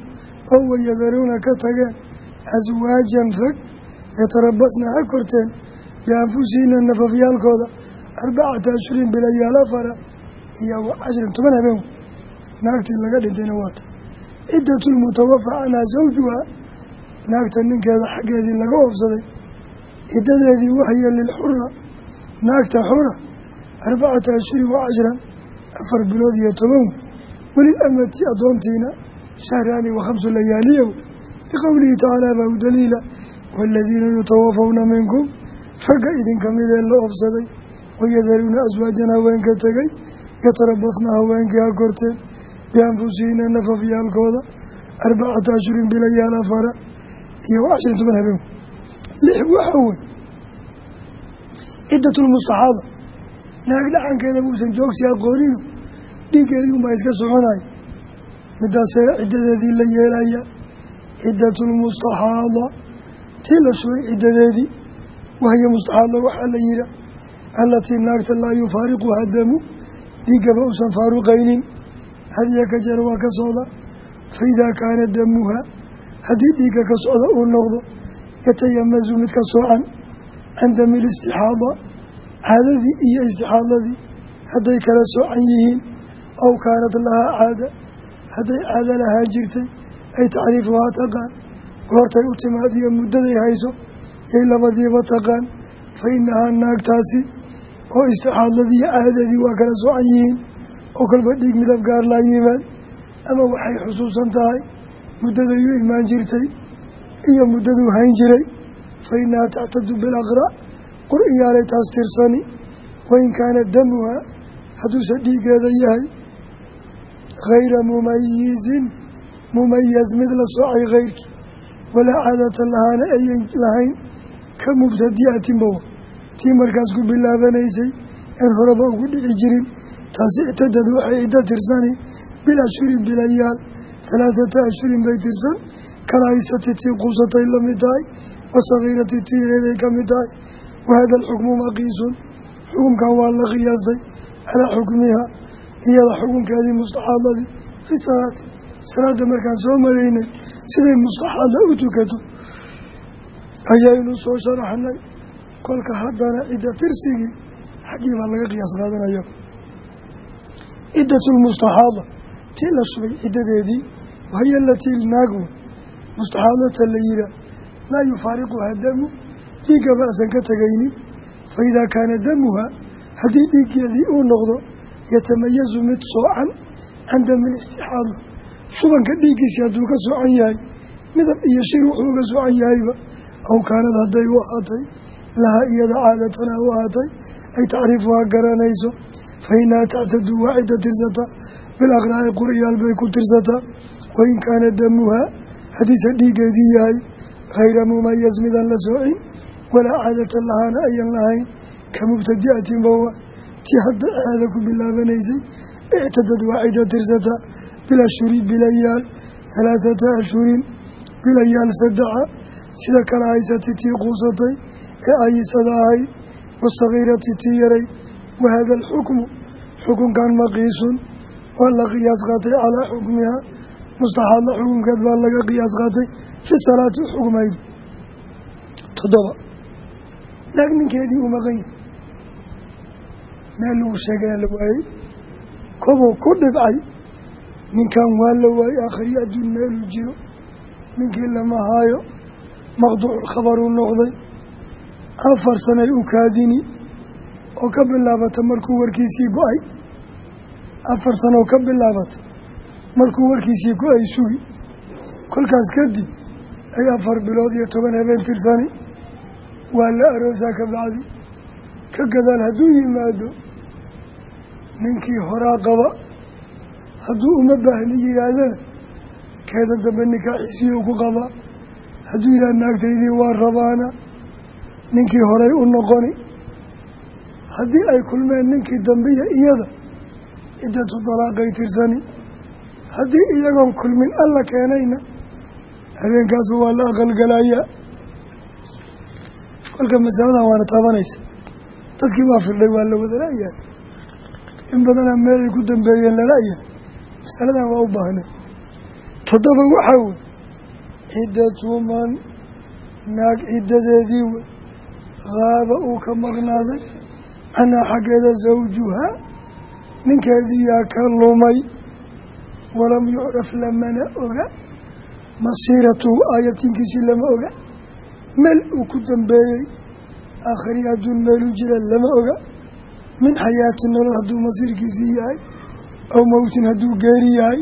Oo wayadaruuna ka tageen. Aswaajan rag yatarabasna ha korteen. Bianfusihinna nafafyaalkooda. Arbacata ashhurin bilayaal afara iyo wa cashrin toban habeen. Naagtii laga dhintayna waata ciddatulmutawafa canhaa zawjuha naagta ninkeeda xaggeedii laga oofsaday ciddadeedii waxya lilxura naagta xura arbacata ashhurin wa cashran afar bilood iyo toban weli amati addoontiina shahraani wa khamsu layaaliyow liqowlihi tacaala baa u daliila waaladiina yutawafawna minkum ragga idinka midee la obsaday wayadaruuna aswaajan haweenka tegay yatarabasna haweenkii ha korteen bianfusihinna nafafyaalkooda arbacata ashhurin bilayaal afara iyo cashrin toban habeen lix waxa wey ciddatulmustaxaada naag dhacankeeda muusan joogsi aqoonino dhiiggeedii unbaa iska soconaya midaasee ciddadeedii la yeelaya. Ciddatulmustaxaada tii la shugay ciddadeedii. Wahiya mustaxaada waxaa la yihaa allatii naagta laa yufaariquha damu dhiiggaba usan faaruqaynin. Hadiya ka jeer waa ka socda. Fa idaa kaana damuha haddii dhiigga ka socda uu noqdo yatayamasu mid ka soocan can dami listixaada caadadii iyo istixaadadii hadday kala soocan yihiin aw kaanat lahaa caada hadday caado lahaan jirtay ay tacriifuhaa taqaan goortay u timaad iyo muddaday hayso yay labadiiba taqaan fa inahaa naagtaasi oo istixaadadii caadadii waa kala soocan yihiin oo kolba dhiig midab gaar laa ama waxay xusuusan tahay muddadayu imaan jirtay iyo muddaduu hayn jiray fa inahaa tactadu bilaqra' qur'iyaalay taas tirsani wain kaana damuha hadduuse dhiiggeeda yahay hayra mumayizin mumayaz mid la soocay keyrkii walaa caadata lahaana ayan lahayn ka mubtadi'atin bawa tii markaas ku bilaabanaysay een horeba ugu dhici jirin taasi ictadad waxay ciddo tirsani bil ashhurin bilayaal halaathata ashhurin bay tirsan kalahaysati tii quusatay la mid tahay wasakiirati tii yareeday ka mid tahay wahada alxukmu maqiisun xukunkan waa la qiyaastay calaa xukmiha iyada xukunkeedii mustaxaadadii fi salaati salaada markaan soo maraynay siday mustaxaada u tukato ayaynu soo sharaxnay kolka haddana cidda tirsigii xaggii baa laga qiyaas qaadanaya tii la shubay ciddadeedii wahiya alatii naagwa mustaxaadata la yihaa laa yufaariquha damu dhiigga ba'san ka tegaynin fa idaa kaana damuha haddii dhiiggeedii uu noqdo yatamayazu mid soocan can dami listixaada shubanka dhiiggiisii hadduu ka soocan yahay midab iyo shir wuxuu uga soocan yahayba aw kaanad hadday u ahaatay lahaa iyada caadatana u ahaatay ay tacriifuhaa garanayso fa tactadu waa bilaqraa'i qur'iyaal bay ku tirsataa wain kaana damuha haddiise dhiiggeedii yahay hayra mumayaz midaan la soocin walaa caadata lahaana ayan lahayn. Ka mubtadi'atin bawa tii hadda caada ku bilaabanaysay ictadad waa cidda tirsata bilashhuri bilayaal halaathata ashhurin bilayaal saddexa. Sida kala haysatay tii quusatay ee ayisada ahayd wasakiirati tii yaray. Wahada alxukmu xukunkan maqiisun waa la qiyaas qaatay calaa xukmiha. Mustaxaadla xukunkeed baa laga qiyaas qaatay fi salaati xukmaydu toddoba. Naag ninkeedii yahay meel lagu sheegaya la waayey kobuu ku dhibcay. Ninkan waa la waayey aakhiri adduun meeluu jiro. Ninkii lama haayo maqduuculkhabaruu noqday. Afar sanay u kaadini oo ka bilaabata markuu warkiisii go'ay afar sanooo ka bilaabata markuu warkiisii go'ay sugi kolkaas kadib ay afar bilood iyo toban habeen tirsani waa la aroosaa ka bacdi. Ka gadaal hadduu yimaado ninkii horaa qaba hadduu uma baahni yihaahdana keeda dambe nikaaxiisiyuu ku qaba. Hadduu yidhaha naagtaydii waa rabaana ninkii horay u noqoni. Haddii ay kulmeen ninkii dambiya iyada ciddatu dalaaqay tirsani haddii iyagoon kulmin alla keenayna habeenkaasba waa la aqalgalayaa kolka masaladan waana taabanaysa. Dadkii waa firdhay waa la wada la-yahay in badana meel ay ku dambeeyeen lala-yahay masaladan waa u baahnay toddoba waxaa wey ciddatuman naag ciddadeedii wey haaba uu ka maqnaaday canaa xaggeeda sawjuhaa ninkeedii yaa ka lumay walam yucraf lamana oga. Masiiratuhu aayatinkiisii lama oga. Meel uu ku dambeeyey aakhiri adduun meeluu jira lama oga. Min xayaati nolol hadduu masiirkiisii yahay aw mowtin hadduu geeri yahay.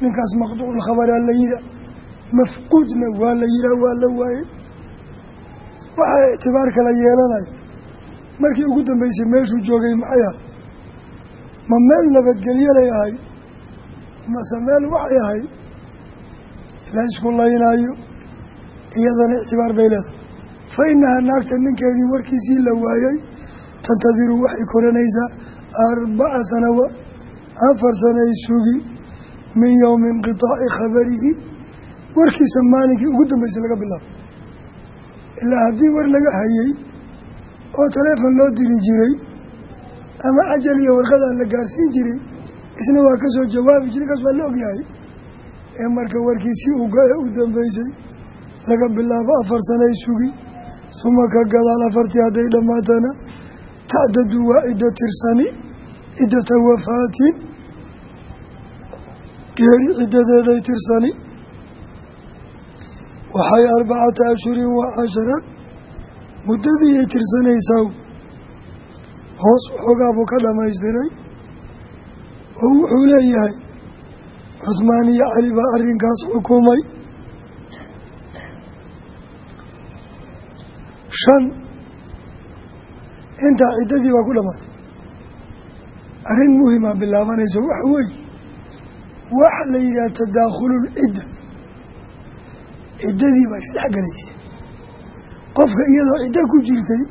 Ninkaas maqduuculkhabaraa la yihaa mafquudna waa la yihaa waa la waayey. Waxaa ictibaar kala yeelanaya markii ugu dambeysay meeshuu joogay maxay ma meel nabadgelyo lay ahay mase meel waxay ahay la isku laynaayo iyadana ictibaar bay leedahay. Fa inahaa naagta ninkeedii warkiisii la waayey tantadiru waxay koranaysaa arbaca sanawa afar sanay sugi min yowmi inqitaaci khabarihi. Warkiisa maalinkii ugu dambeysay laga bilaabo ilaa haddii war laga hayey oo taleefon loo diri jiray ama cajal iyo warqadaa la gaarsiin jiray isna waa ka soo jawaabi jiray kaas waa la ogyahay ee marka warkiisii uga ee u dambeysay laga bilaabo afar sanay sugi suma ka gadaal afartii hadday dhammaatana tacdadu waa cidda tirsani ciddata wafaatin geeri ciddadeeday tirsani. Waxay arbacata ashhurin wa cashara muddadiiyay tirsanaysaa hoos waxoogaa buu ka dhammaystiray oo wuxuu leeyahay cusmaan iyo cali baa arrinkaas xukumay. Shan intaa ciddadii baa ku dhammaatay. Arrin muhimaa bilaabanayso waxa weeye waxa la yidhaha tadaakhululcidda ciddadii baa isdhex galaysa qofka iyadoo ciddo ku jirtay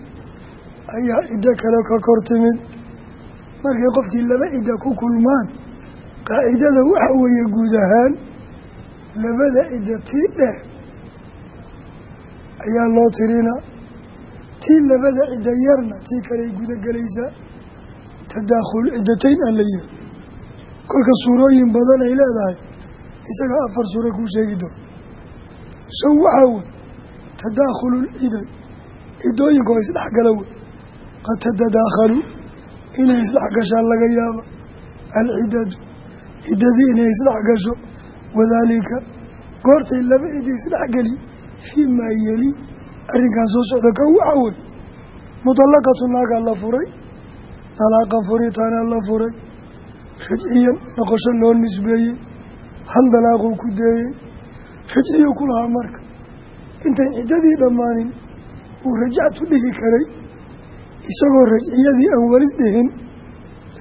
ayaa ciddo kale ka kor timid. Markay qofkii laba cidda ku kulmaan qaacidada waxa weeye guud ahaan labada cidda tii dheer ayaa loo tirinaa tii labada cidda yarna tii kaley gudagelaysaa tadaakhul ciddatayn aan la yihi kolka suurooyin badan ay leedahay isaga afar suuro kuu sheegi doon. Shan waxaa wey tadaakhululciday ciddooyinka oo isdhexgala wey qad tatadaakhalu inay isdhex gashaan laga yaaba alcidadu ciddadii inay isdhex gasho wadaalika goortay laba cidda isdhexgeli fii maa yeli arrinkan soo socda kan waxaa wey mudallaqatu naagaa la furay dalaaqan furitaana la furay rajciyan noqosho loo nisbeeyey hal dalaaquu ku deeyey rajciyo ku lahaa marka. Intayn ciddadii dhammaanin uu rajactu dhihi karay isagoo rajciyadii aan weli dhihin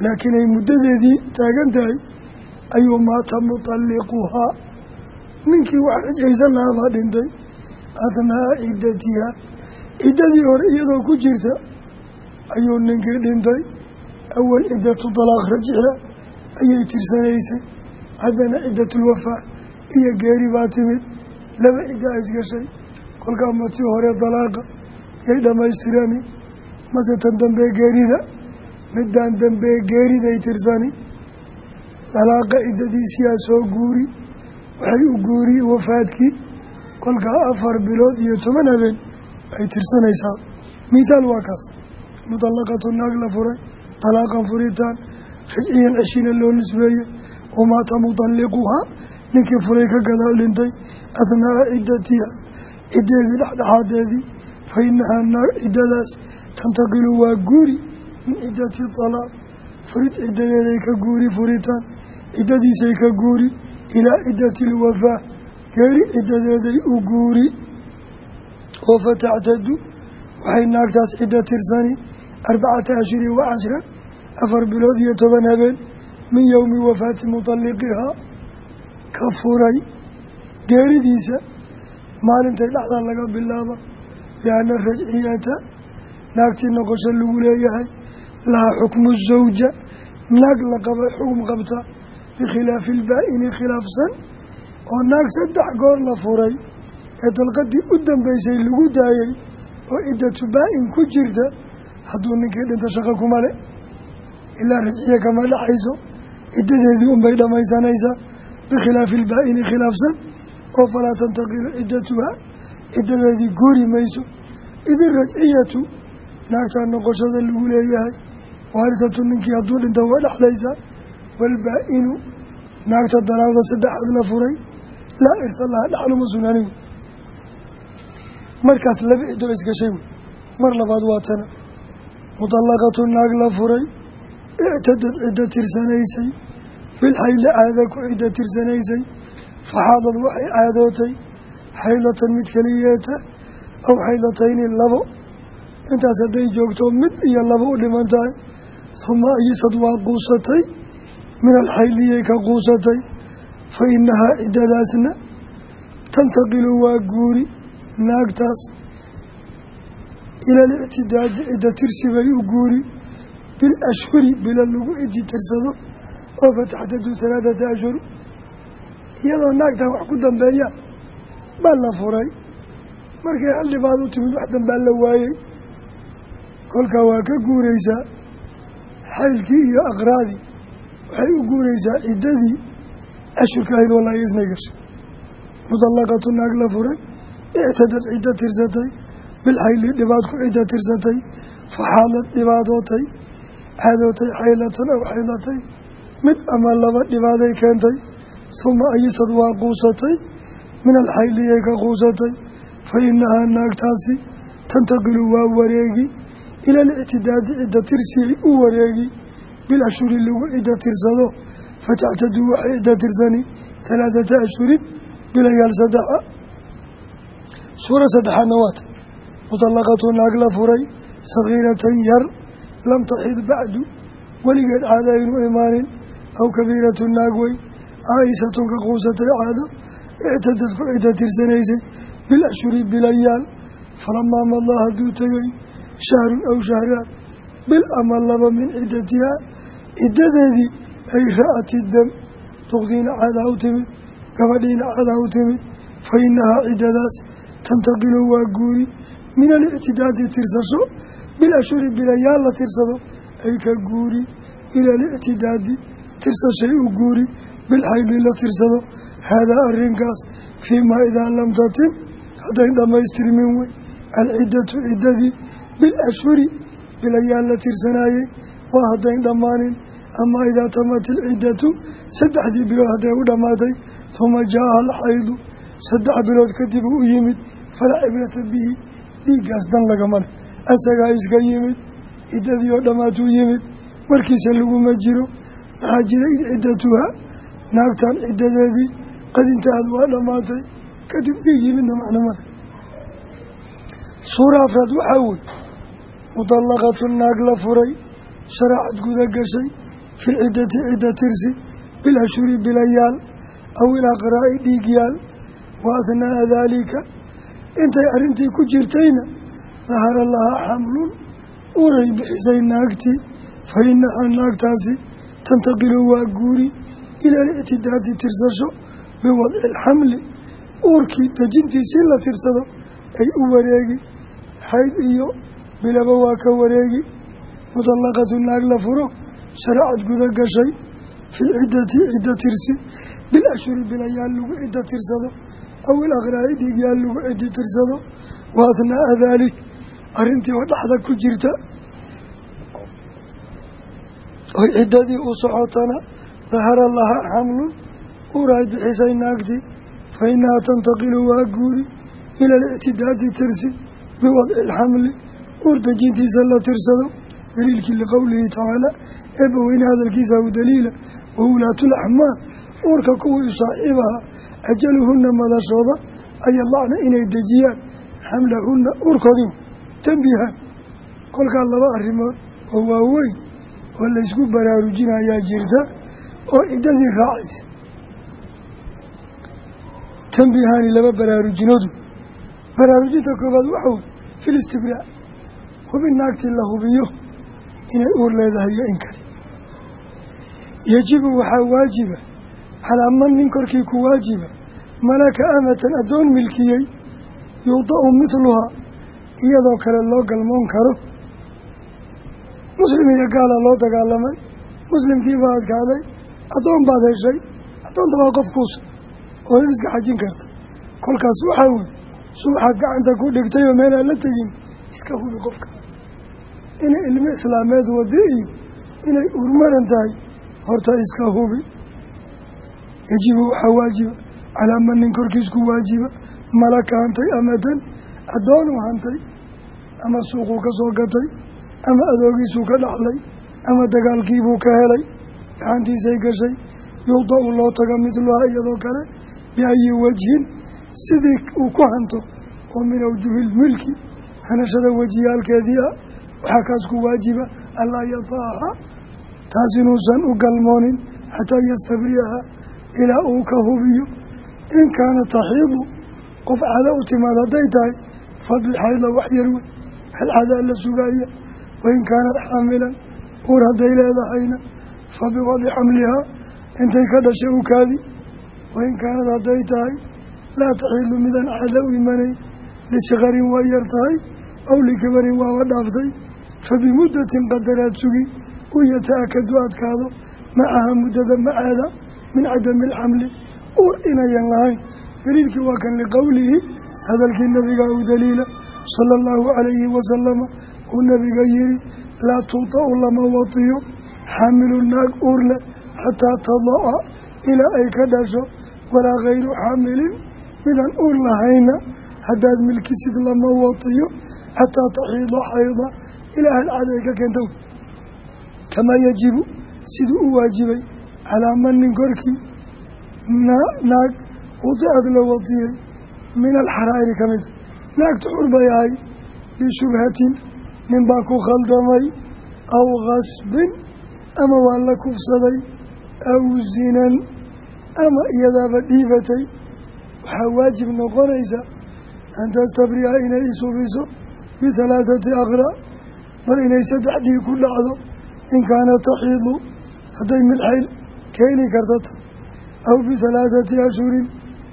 laakiin ay muddadeedii taagan tahay ayuu maata mutalliquhaa ninkii wax rajcaysan lahaa baa dhintay adnaa ciddatiha. Ciddadii hore iyadoo ku jirta ayuu ninkii dhintay. Awal ciddatu dalaaq rajixa ayay tirsanaysay. Haddana ciddatulwafaa iyo geeri baa timid. Laba ciddaa isgashay kolkaa matii hore dalaaqa yay dhammaystirani mase tan dambee geerida midaan dambee geeriday tirsani dalaaqa ciddadiisiyaa soo guuri waxay u guuri wafaadkii kolkaa afar bilood iyo toban habeen ay tirsanaysaa. Mithaal waa kaas. Mudallaqatu naag la furay dalaaqan furitaan rajciyan ceshiina loo nisbeeye wamaata mudalliquhaa ninkii furay ka gadaal dhintay adnaa'a ciddatiha ciddeedii dhexdhexaadeedii fa inahaa naag ciddadaas tantaqilu waa guuri. Min ciddati talaaq. Furid ciddadeeday ka guuri furitaan. Ciddadiisay ka guuri. Ilaa ciddati ilwafaa geeri ciddadeeday u guuri. Oo fatactadu. Waxay naagtaas cidda tirsani. Arbacata ashhurin wa cashra. Afar bilood iyo toban habeen. Min yowmi wafaati mutalliqihaa ka furay. Geeridiisa. Maalintay dhexdaa laga bilaaba lianna rajciyata naagtii noqosho lagu leeyahay lahaa xukmu zawja naag la qaba xukm qabta bikhilaafi ilbaa-ini khilaafsan oo naag saddex goor la furay ee dalqadii u dambeysay lagu daayey oo ciddatu baa-in ku jirta hadduu ninkii dhinto shaqo kuma le ilaa rajciya kama dhexayso ciddadeedii unbay dhammaysanaysaa bikhilaafi ilbaa-ini khilaafsan oo falaa tantaqilu ciddatuha ciddadeedii guuri mayso idi rajciyatu naagtaa noqoshada lagu leeyahay waarisatu ninkii hadduu dhinto waa dhexlaysaa waalbaa-inu naagta dalaaqda saddexaad la furay laa irsa laha dhexluma sunaanigu markaas laba ciddo isgashay wey mar labaad waa tana mudallaqatu naag la furay ictadad ciddo tirsanaysay bilxayli caada ku cidda tirsanaysay faxaadad waxay caadootay xaylatan mid keliyeeta aw xaylatayni labo intaas hadday joogto mid iyo labo u dhiman tahay huma ayisad waa quusatay min alxayliyay ka quusatay fa innahaa ciddadaasna tantaqilu waa guuri naagtaas ila alictidaadi cidda tirsi bay u guuri bilashhuri bila lagu ciddi tirsado oo fataxtadu halaathata ashhur iyadoo naagtan wax ku dambeeya baa la furay. Markay hal dhibaad u timid wax dambaa la waayey kolkaa waa ka guuraysaa xaylkii iyo aqraadii. Waxay u guuraysaa ciddadii ashurka ahayd wallaahi isnay gashay. Mudallaqatu naag la furay ictadad ciddo tirsatay bilxayli dhibaad ku ciddo tirsatay faxaalad dhibaadootay caadootay xaylatan aw xaylatay mid ama laba dhibaaday keentay huma ayisad waa quusatay min alxayliyay ka quusatay fa inahaa naagtaasi tantaqilu waa wareegi ila alictidaadi cidda tirsiyay u wareegi bilashhuri lagu cidda tirsado fatactadu waxay cidda tirsani halaathata ashhurin bilayaal saddexa suura saddexaadna waata mudallaqatu naag la furay sagiiratan yar lam taxid bacdu weligeed caada aynu imaanin aw kabiiratu naag weyn aaisatun ka quusatay caado ictadad ku cidda bilashhuri bilayaal falamaa madaa hadduu tegay shahrun aw shahraan bil ama laba min ciddatihaa ciddadeedii ay ra'ati dam duqdiina caadaa u timid gabadhiina caadaa u timid fa inahaa ciddadaas tantaqilu waa guuri. Min alictidaadi tirsasho bilashhuri bilayaal la tirsado ay ka guuri. Ila alictidaadi tirsashay u guuri bilxayli la tirsado. Haadaa arrinkaas fii maa idaa lam tatim hadday dhammaystirmin wey. Alciddatu ciddadii bilashhuri bilayaal la tirsanaayey waa haddayn dhammaanin ama idaa tamat ilciddatu saddexdii bilood hadday u dhammaatay huma jaaha alxaydu saddex bilood kadib uu yimid falaa cibrata bihi dhiiggaas dan lagamale asagaa iska yimid ciddadii oo dhammaatuu yimid markiisa laguma jiro maxaa jira id ciddatuha naagtan ciddadeedii qadintaad waa dhammaatay kadib dhiig yimidna macnamada suura waxaa wey mudallaqatu naag la furay sharaacad guda gashay filciddati cidda tirsi bilashhuri bilayaal aw ilaqraa'i dhiigyaal wa athnaa'a daalika intay arrintii ku jirtayna dahara lahaa xamlun uray bixisay naagtii fa inahaa naagtaasi tantaqilu waa guuri ila alictidaadi tirsasho biwadci alxamli uurkii dejintiisii la tirsado ay u wareegi xayd iyo bilaba waa ka wareegi. Mudallaqatu naag la furo. Sharacad guda gashay. Filciddati cidda tirsi. Bilashhuri bilayaal lagu cidda tirsado. Aw ilaqraa'i dhiigyaal lagu ciddi tirsado. Wa athnaa'a daalik arrintii oo dhexda ku jirta. Oy ciddadii u socotana dahara lahaa xamlun uuraay bixisay naagtii. Fa inahaa tantaqilu waa guuri. Ila alictidaadi tirsi. Biwadci alxamli uur dejintiisa la tirsado daliilkii liqowlihi tacaala eebba weyne hadalkiisa u daliila wa ulaatulaxmaa uurka kuwii saaxiibaha ajaluhunna madashooda ayadlacna inay dejiyaan xamlahunna uurkoodii tambiihan kolkaa laba arrimood oo waaweyn oo laysku baraarujinayaa jirta oo ciddadii raacaysa tambiihaani laba baraarujinoodu baraarujinta koobaad waxa wey fil istibraa hubin naagtii la hubiyo inay uur leedahay iyo in kale yajibu waxaa waajiba calaa man nin korkii ku waajiba malaka amatan addoon milkiyey yuuda-u midluhaa iyadoo kale loo galmoon karo. Muslim iyo gaala loo dagaalamay muslimkii baa adkaaday addoon baad heshay addoonta waa qof kuusa oo nin iska xajin karta. Kolkaas waxaa wey suuxaad gacanta ku dhigtay oo meelaan la tegin iska hubi qofka. Inay ilmo islaameed wadi iyo inay urmaran tahay horta iska hubi. Yajibu waxaa waajiba calaa man nin korkiisku waajiba malaka hantay amadan addoonu hantay ama suuquu ka soo gatay ama adoogiisuu ka dhaxlay ama dagaalkiibuu ka helay gacantiisay gashay yuuda-u loo tago midluhaa iyadoo kale biayi wajhin sidii uu ku hanto oo min awjuhilmilki hanashada wejiyaalkeedii waxaa kaas ku waajiba allaa yataaha taas inuusan u galmoonin xataa yastabriyaha ilaa uu ka hubiyo in kaana taxiidu qof cada u timaad hadday tahay fa bixayda wax yar hal cadaa la sugaaya wain kaanad xaamilan uur hadday leedahayna fa biwadi xamlihaa intay ka dhashay u kaadi wain kaanad hadday tahay laa taxiidu midaan cada u imanayn lisikarin waa yar tahay aw likibarin waaba dhaaftay fa bimuddatin qadaraad sugi u yata-akadu adkaado macaha muddada maceeda min cadami alxamli uur inayan lahayn. Daliilkii waa kan liqowlihi hadalkii nabiga u daliila sala allahu calayhi wasalama uu nabiga yihi laa tuuta-u lama watiyo xaamilu naag uur leh xataa tada'a ilaa ay ka dhasho walaa hayru xaamilin midaan uur lahayna haddaad milkisid lama watiyo xataa taxiida xayda ilaa halcad ay ka keento kamaa yajibu siduu u waajibay calaa manin korkii naag wadiad la wadiyey min alxaraa'iri ka mida naagta xur bay ahay bishubhatin ninbaa ku khaldamay aw khasbin ama waa la kufsaday aw zinan ama iyadaaba dhiibatay waxaa waajib noqonaysa an tastabriha inay isufiso bihalaathati aqra' mar inay saddex dhiig ku dhacdo in kaana taxiidu hadday midxayl keeni kartata aw bihalaathati ashhurin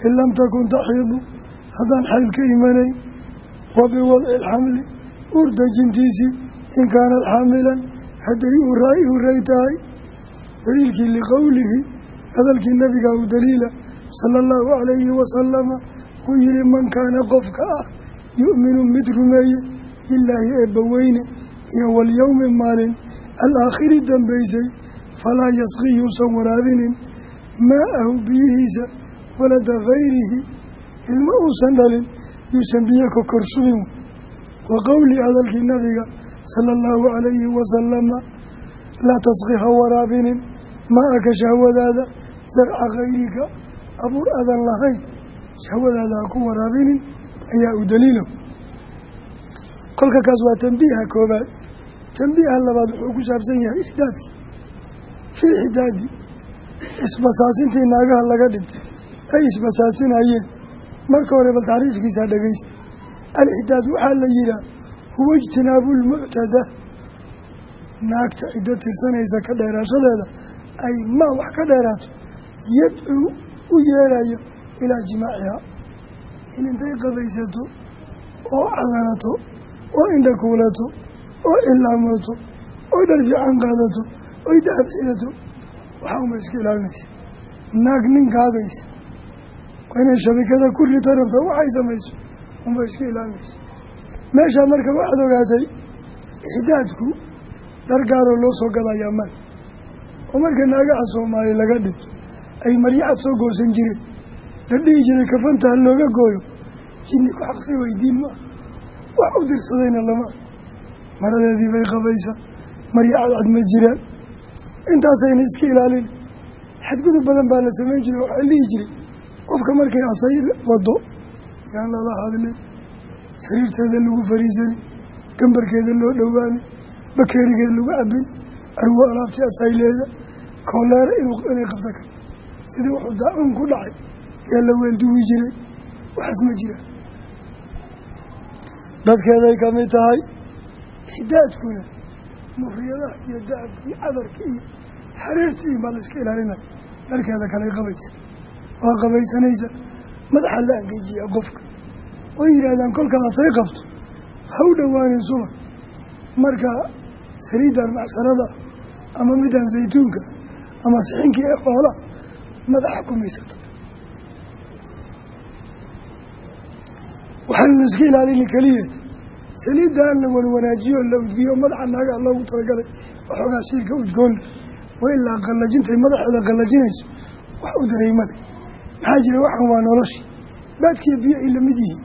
in lam takun taxiidu haddaan xayl ka imanayn wa biwadci alxamli uur dejintiisii in kaanad xaamilan hadday uray tahay daliilkii liqowlihi hadalkii nabiga u daliila sala allahu calayhi wasalama uu yihi man qofka ah yu'minu mid rumeeye bilaahi eebbaweyne iyo walyowmi maalin alaakhiri dambaysay falaa yasqi yuusan waraabinin maa-ahu biyihiisa walada hayrihi ilmo uusan dhalin yuusan biyo ka kor shubin wa qowlii hadalkii nabiga sala allahu calayhi wasalama laa tasqi ha waraabinin maa-aka shahwadaada zarca kayrika abuur adan lahayn shahwadaada ha ku waraabinin ayaa u daliilo kolka kaas waa tambiiha koobaad. Tambiiha labaad wuxuu ku saabsan yahay ixdaadki fii ixdaadi isbasaasintii naagaha laga dhintay. Ay isbasaasinayeen. Marka hore bal tacriifkiisaa dhegeysta alixdaad waxaa la yihaah huwa ijtinaabu lmuctada naagta ciddo tirsanaysa ka dheeraashadeeda ay maa wax ka dheeraato. Yadcuu u yeerayo ilaa jimaacihaa in intay qabaysato oo cadanato oo indha kuulato oo cilaamato oo dhar fiican qaadato oy dahab xilato waxaa unbay iska ilaalinaysa. Naag nin kaadaysa waa inay shabikada ku rita rabta waxay samayso unbay iska ilaalinaysa. Meeshaa marka waxaad ogaatay ixdaadku dhar gaaroo loo soo gadayaa male oo marka naagaha soomaali laga dhinto ay maryacad soo goosan jireen. La dhihi jiray kafantaha looga gooyo jinni ku xaqsi weydiin maa wax u dirsadayna lama. Maradeedii bay qabaysa marya cadcad ma jiraan. Intaasayna iska ilaalin. Xadgudub badan baa la samayn jiray waxaa lihi jiray qofka markay asay wado yaan lala hadlin sariirteeda lagu fariisanin gambarkeeda loo dhowaani bakeerigeeda lagu cabin arwo alaabtii asayleeda kooleera inay qabta kar sidii wuxuu daacun ku dhacay yaa la weelduwi jiray waxaas ma jiraan dadkeeday ka mid tahay ixdaadkuna mufriyadaha iyo dahabka iyo cadarka iyo xariirtii baa la iska ilaalinaya dharkeeda kaley qabaysa. Waa qabaysanaysa. Madaxa la angejiyaa qofka. Oo yidhaahdaan kolkaasay qabto. Ha u dhowaanin suba. Marka saliidan macsarada ama midaan saytuunka ama sixinkii ee xoolaha madaxa kumaysato waxaanu iska ilaalini keliyeed. Saliidda aan la wanwanaajiyo la udgiyo madaxa naagaa loogu talagalay waxoogaa shiirka udgoon wa ilaa qallajintay madaxeeda qallajinayso wax u dareymada maxaa jira waxan waa noloshii baadkiiyo biyo ay la mid yihiin.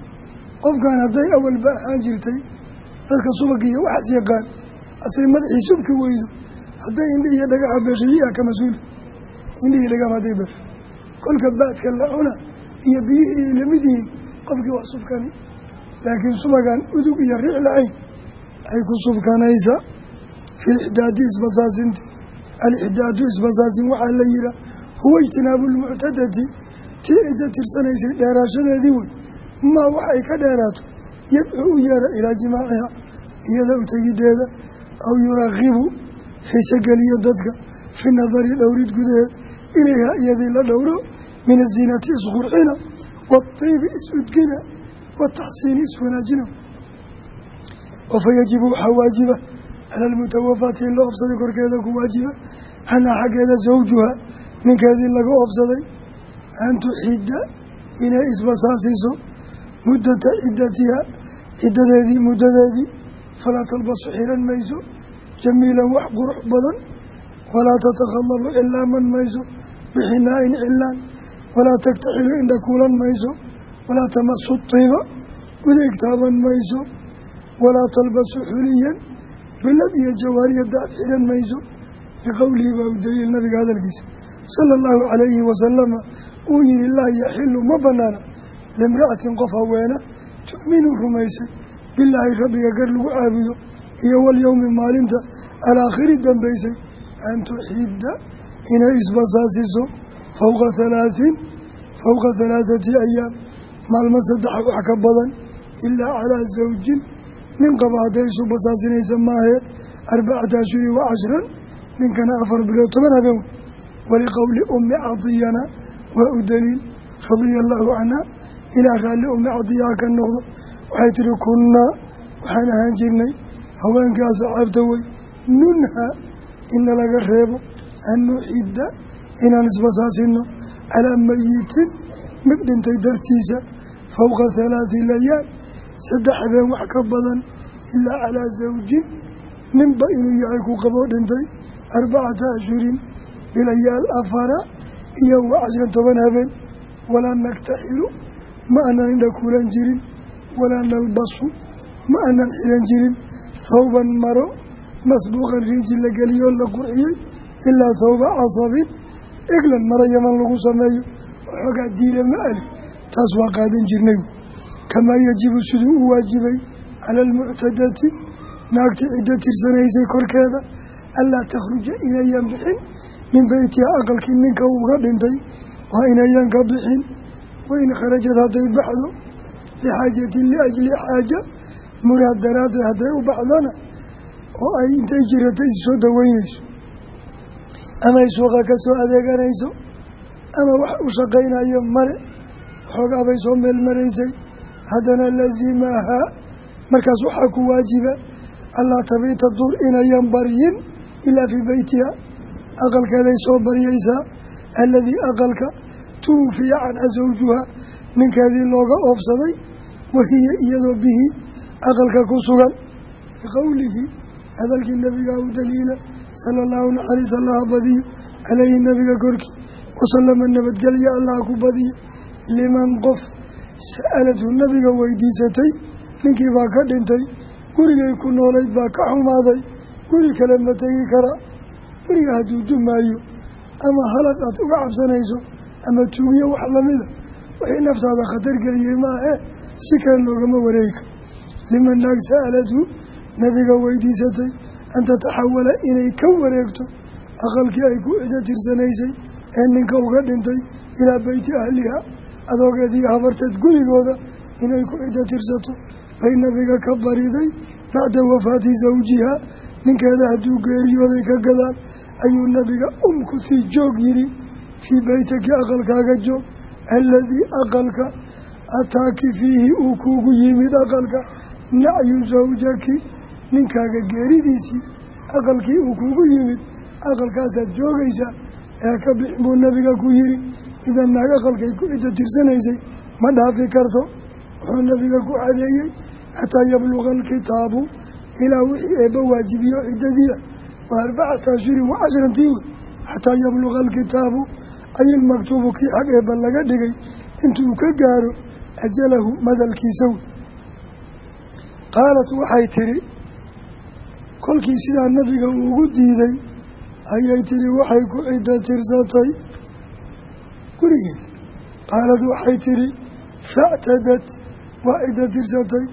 Qofkan hadday awalba ahaan jirtay dadka subag iyo waxaas yaqaan asay madaxii subki weydo hadday indhi iyo dhagaxa beeshayiha ka mas'uula indhihii lagama dibaf kolka baadka la iyo biyihii la mid yihiin qofkii wax subkani laakiin subagaan udug iyo riix lacayn ay ku subkanaysa. Fi lixdaadi isbasaasinti alixdaadu isbasaasin waxaa la yihaa huwa ijtinaabu lmuctadati tii cidda tirsanaysay dheeraashadeedii wey maa wax ay ka dheeraato yadcuu u yeera ilaa jimaaciha iyada u tegideeda aw yurakibu xiisogeliyo dadka fi nadari dhowrid gudaheed ilayha iyadii la dhowro min aziinati isqurxina waatiibi is-udgina wataxsiini iswanaajina wafa yajibu waxaa waajiba cala almutawafaati in la oofsaday korkeeda ku waajiba canha xaggeeda zawjuha ninkeedii laga oofsaday an tuxidda inay isbasaasiso muddata ciddatiha ciddadeedii muddadeedii. Falaa talbasu xiran mayso jamiilan wax qurux badan. Walaa tatakhallalu cilaaman mayso bixinaa-in cilaan walaa taktaxilu indha kuulan mayso walaa tamasu tiiba gudeeg taaban mayso walaa talbasu xuliyan bilad iyo jawaariya daab xiran mayso liqowlihi baa u daliil nabiga hadalkiisa sala allahu calayhi wasalama uu yihi laa yaxilu ma banaana limra'atin qof haweena tu'minu rumaysay bilaahi rabbiga gar lagu caabudo iyo walyowmi maalinta alaakhiri dambaysay an tuxidda inay isbasaasiso fowqa halaatiin fowqa halaathati ayaam maalmo saddexa wax ka badan ilaa calaa zawjin nin qaba hadday isu basaasinaysa maahee arbacata ashhurin wa cashran ninkana afar bilood toban habeen waliqowli ummi cadiyana waa u daliil radia allaahu canha ilaa raalli ummi cadiyaa ka noqdo waxay tihi kunnaa waxaan ahaan jirnay haweenkii asxaabta wey nunha ina laga reebo an inaan isbasaasino calaa mayitin mid dhintay dartiisa fowqa halaati layaal saddex habeen wax ka badan ilaa calaa zawjin ninba inuu yahay ku qaboo dhintay arbacata ashhurin bilayaal afara iyo wa cashran toban habeen walaa naktaxilu ma aanan indha kuulan jirin walaa nalbasu ma aanan xilan jirin thawban maro masbuuqan riiji la la qurxiyey ilaa thawba casabin eglan maro yaman lagu sameeyo. Waxoogaa diila ma ali taas waa qaadan jirnay. Kamaa yajibu siduu u waajibay cala almuctadati naagtii ciddo tirsanaysay korkeeda. Anlaa takhruja inayan bixin. Min beytiha aqalkii ninka uga dhintay. Waa inayan ka bixin. Wain kharajad hadday baxdo. Lixaajatin liajli xaaja. Muraad daraaddeed hadday u baxdana. Oo ay intay jirata issoo daweynayso ama suuqa ka soo adeeganayso ama wax u shaqaynayo male waxoogaa bay soo meel maraysay haddana lazimahaa markaas waxaa ku waajiba allaa tabiita duur inayan baryin ilaa fii beytiha aqalkeeday soo baryaysaa alladii aqalka tuwufiya canha sawjuha ninkeedii looga oofsaday wahiya iyadoo bihi aqalka ku sugan. Biqowlihi hadalkii nabigaa u daliila sala allahu naxariis allaha badiyo caleyhi nabiga korkii wasalama nabadgelya allaha ku badiya liman qof sa'aladhu nabiga weydiisatay ninkii baa ka dhintay gurigay ku noolayd baa ka xumaaday guri kale ma tegi kara guriga hadduu dumaayo ama halaq aad uga cabsanayso ama tuugiyo wax lamida wixii naftaada khatar geliyey maahe si kale loogama wareegi karo liman naag sa'aladhu weydiisatay an tataxawala inay ka wareegto aqalkii ay ku cido tirsanaysay ee ninka uga dhintay ilaa beyti ahliha adoogeedii habarteed gurigooda inay ku cido tirsato bay nabiga ka bariday bacda wafaati zawjiha ninkeeda hadduu geeriyooday ka gadaan ayuu nabiga umkutii joog yidhi fii beytaki aqalkaaga joog aladii aqalka ataaki fiihi uu kuugu yimid aqalka nacyu zawjaki ninkaaga geeridiisii aqalkii uu kuugu yimid aqalkaasaad joogaysaa ee ka bixin buu nabiga ku yidhi idan naag aqalkay ku ciddo tirsanaysay ma dhaafi karto. Wuxuu nabiga ku cadeeyey xataa yabluqa alkitaabu ilaa wixii eebba waajibiyo ciddadiia waa arbacata ashhurin wa cashrantii wey xataa yabluqa alkitaabu ay ilmaktuubu kii xag eebba laga dhigay intuu ka gaaro ajalahu madalkiisa wey qaalat waxay tidhi kolkii sidaa nabiga uu ugu diiday ayay tidhi waxay ku ciddo tirsatay gurigeeda qaalad waxay tidhi factadat waa cidda tirsatay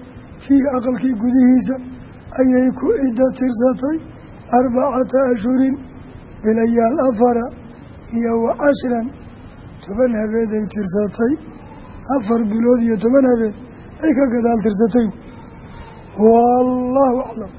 fiihi aqalkii gudihiisa ayay ku cidda tirsatay arbacata ashhurin bilayaal afara iyo wa cashran toban habeenay tirsatay afar bilood iyo toban habeen ay ka gadaal tirsatay wallaahu aclam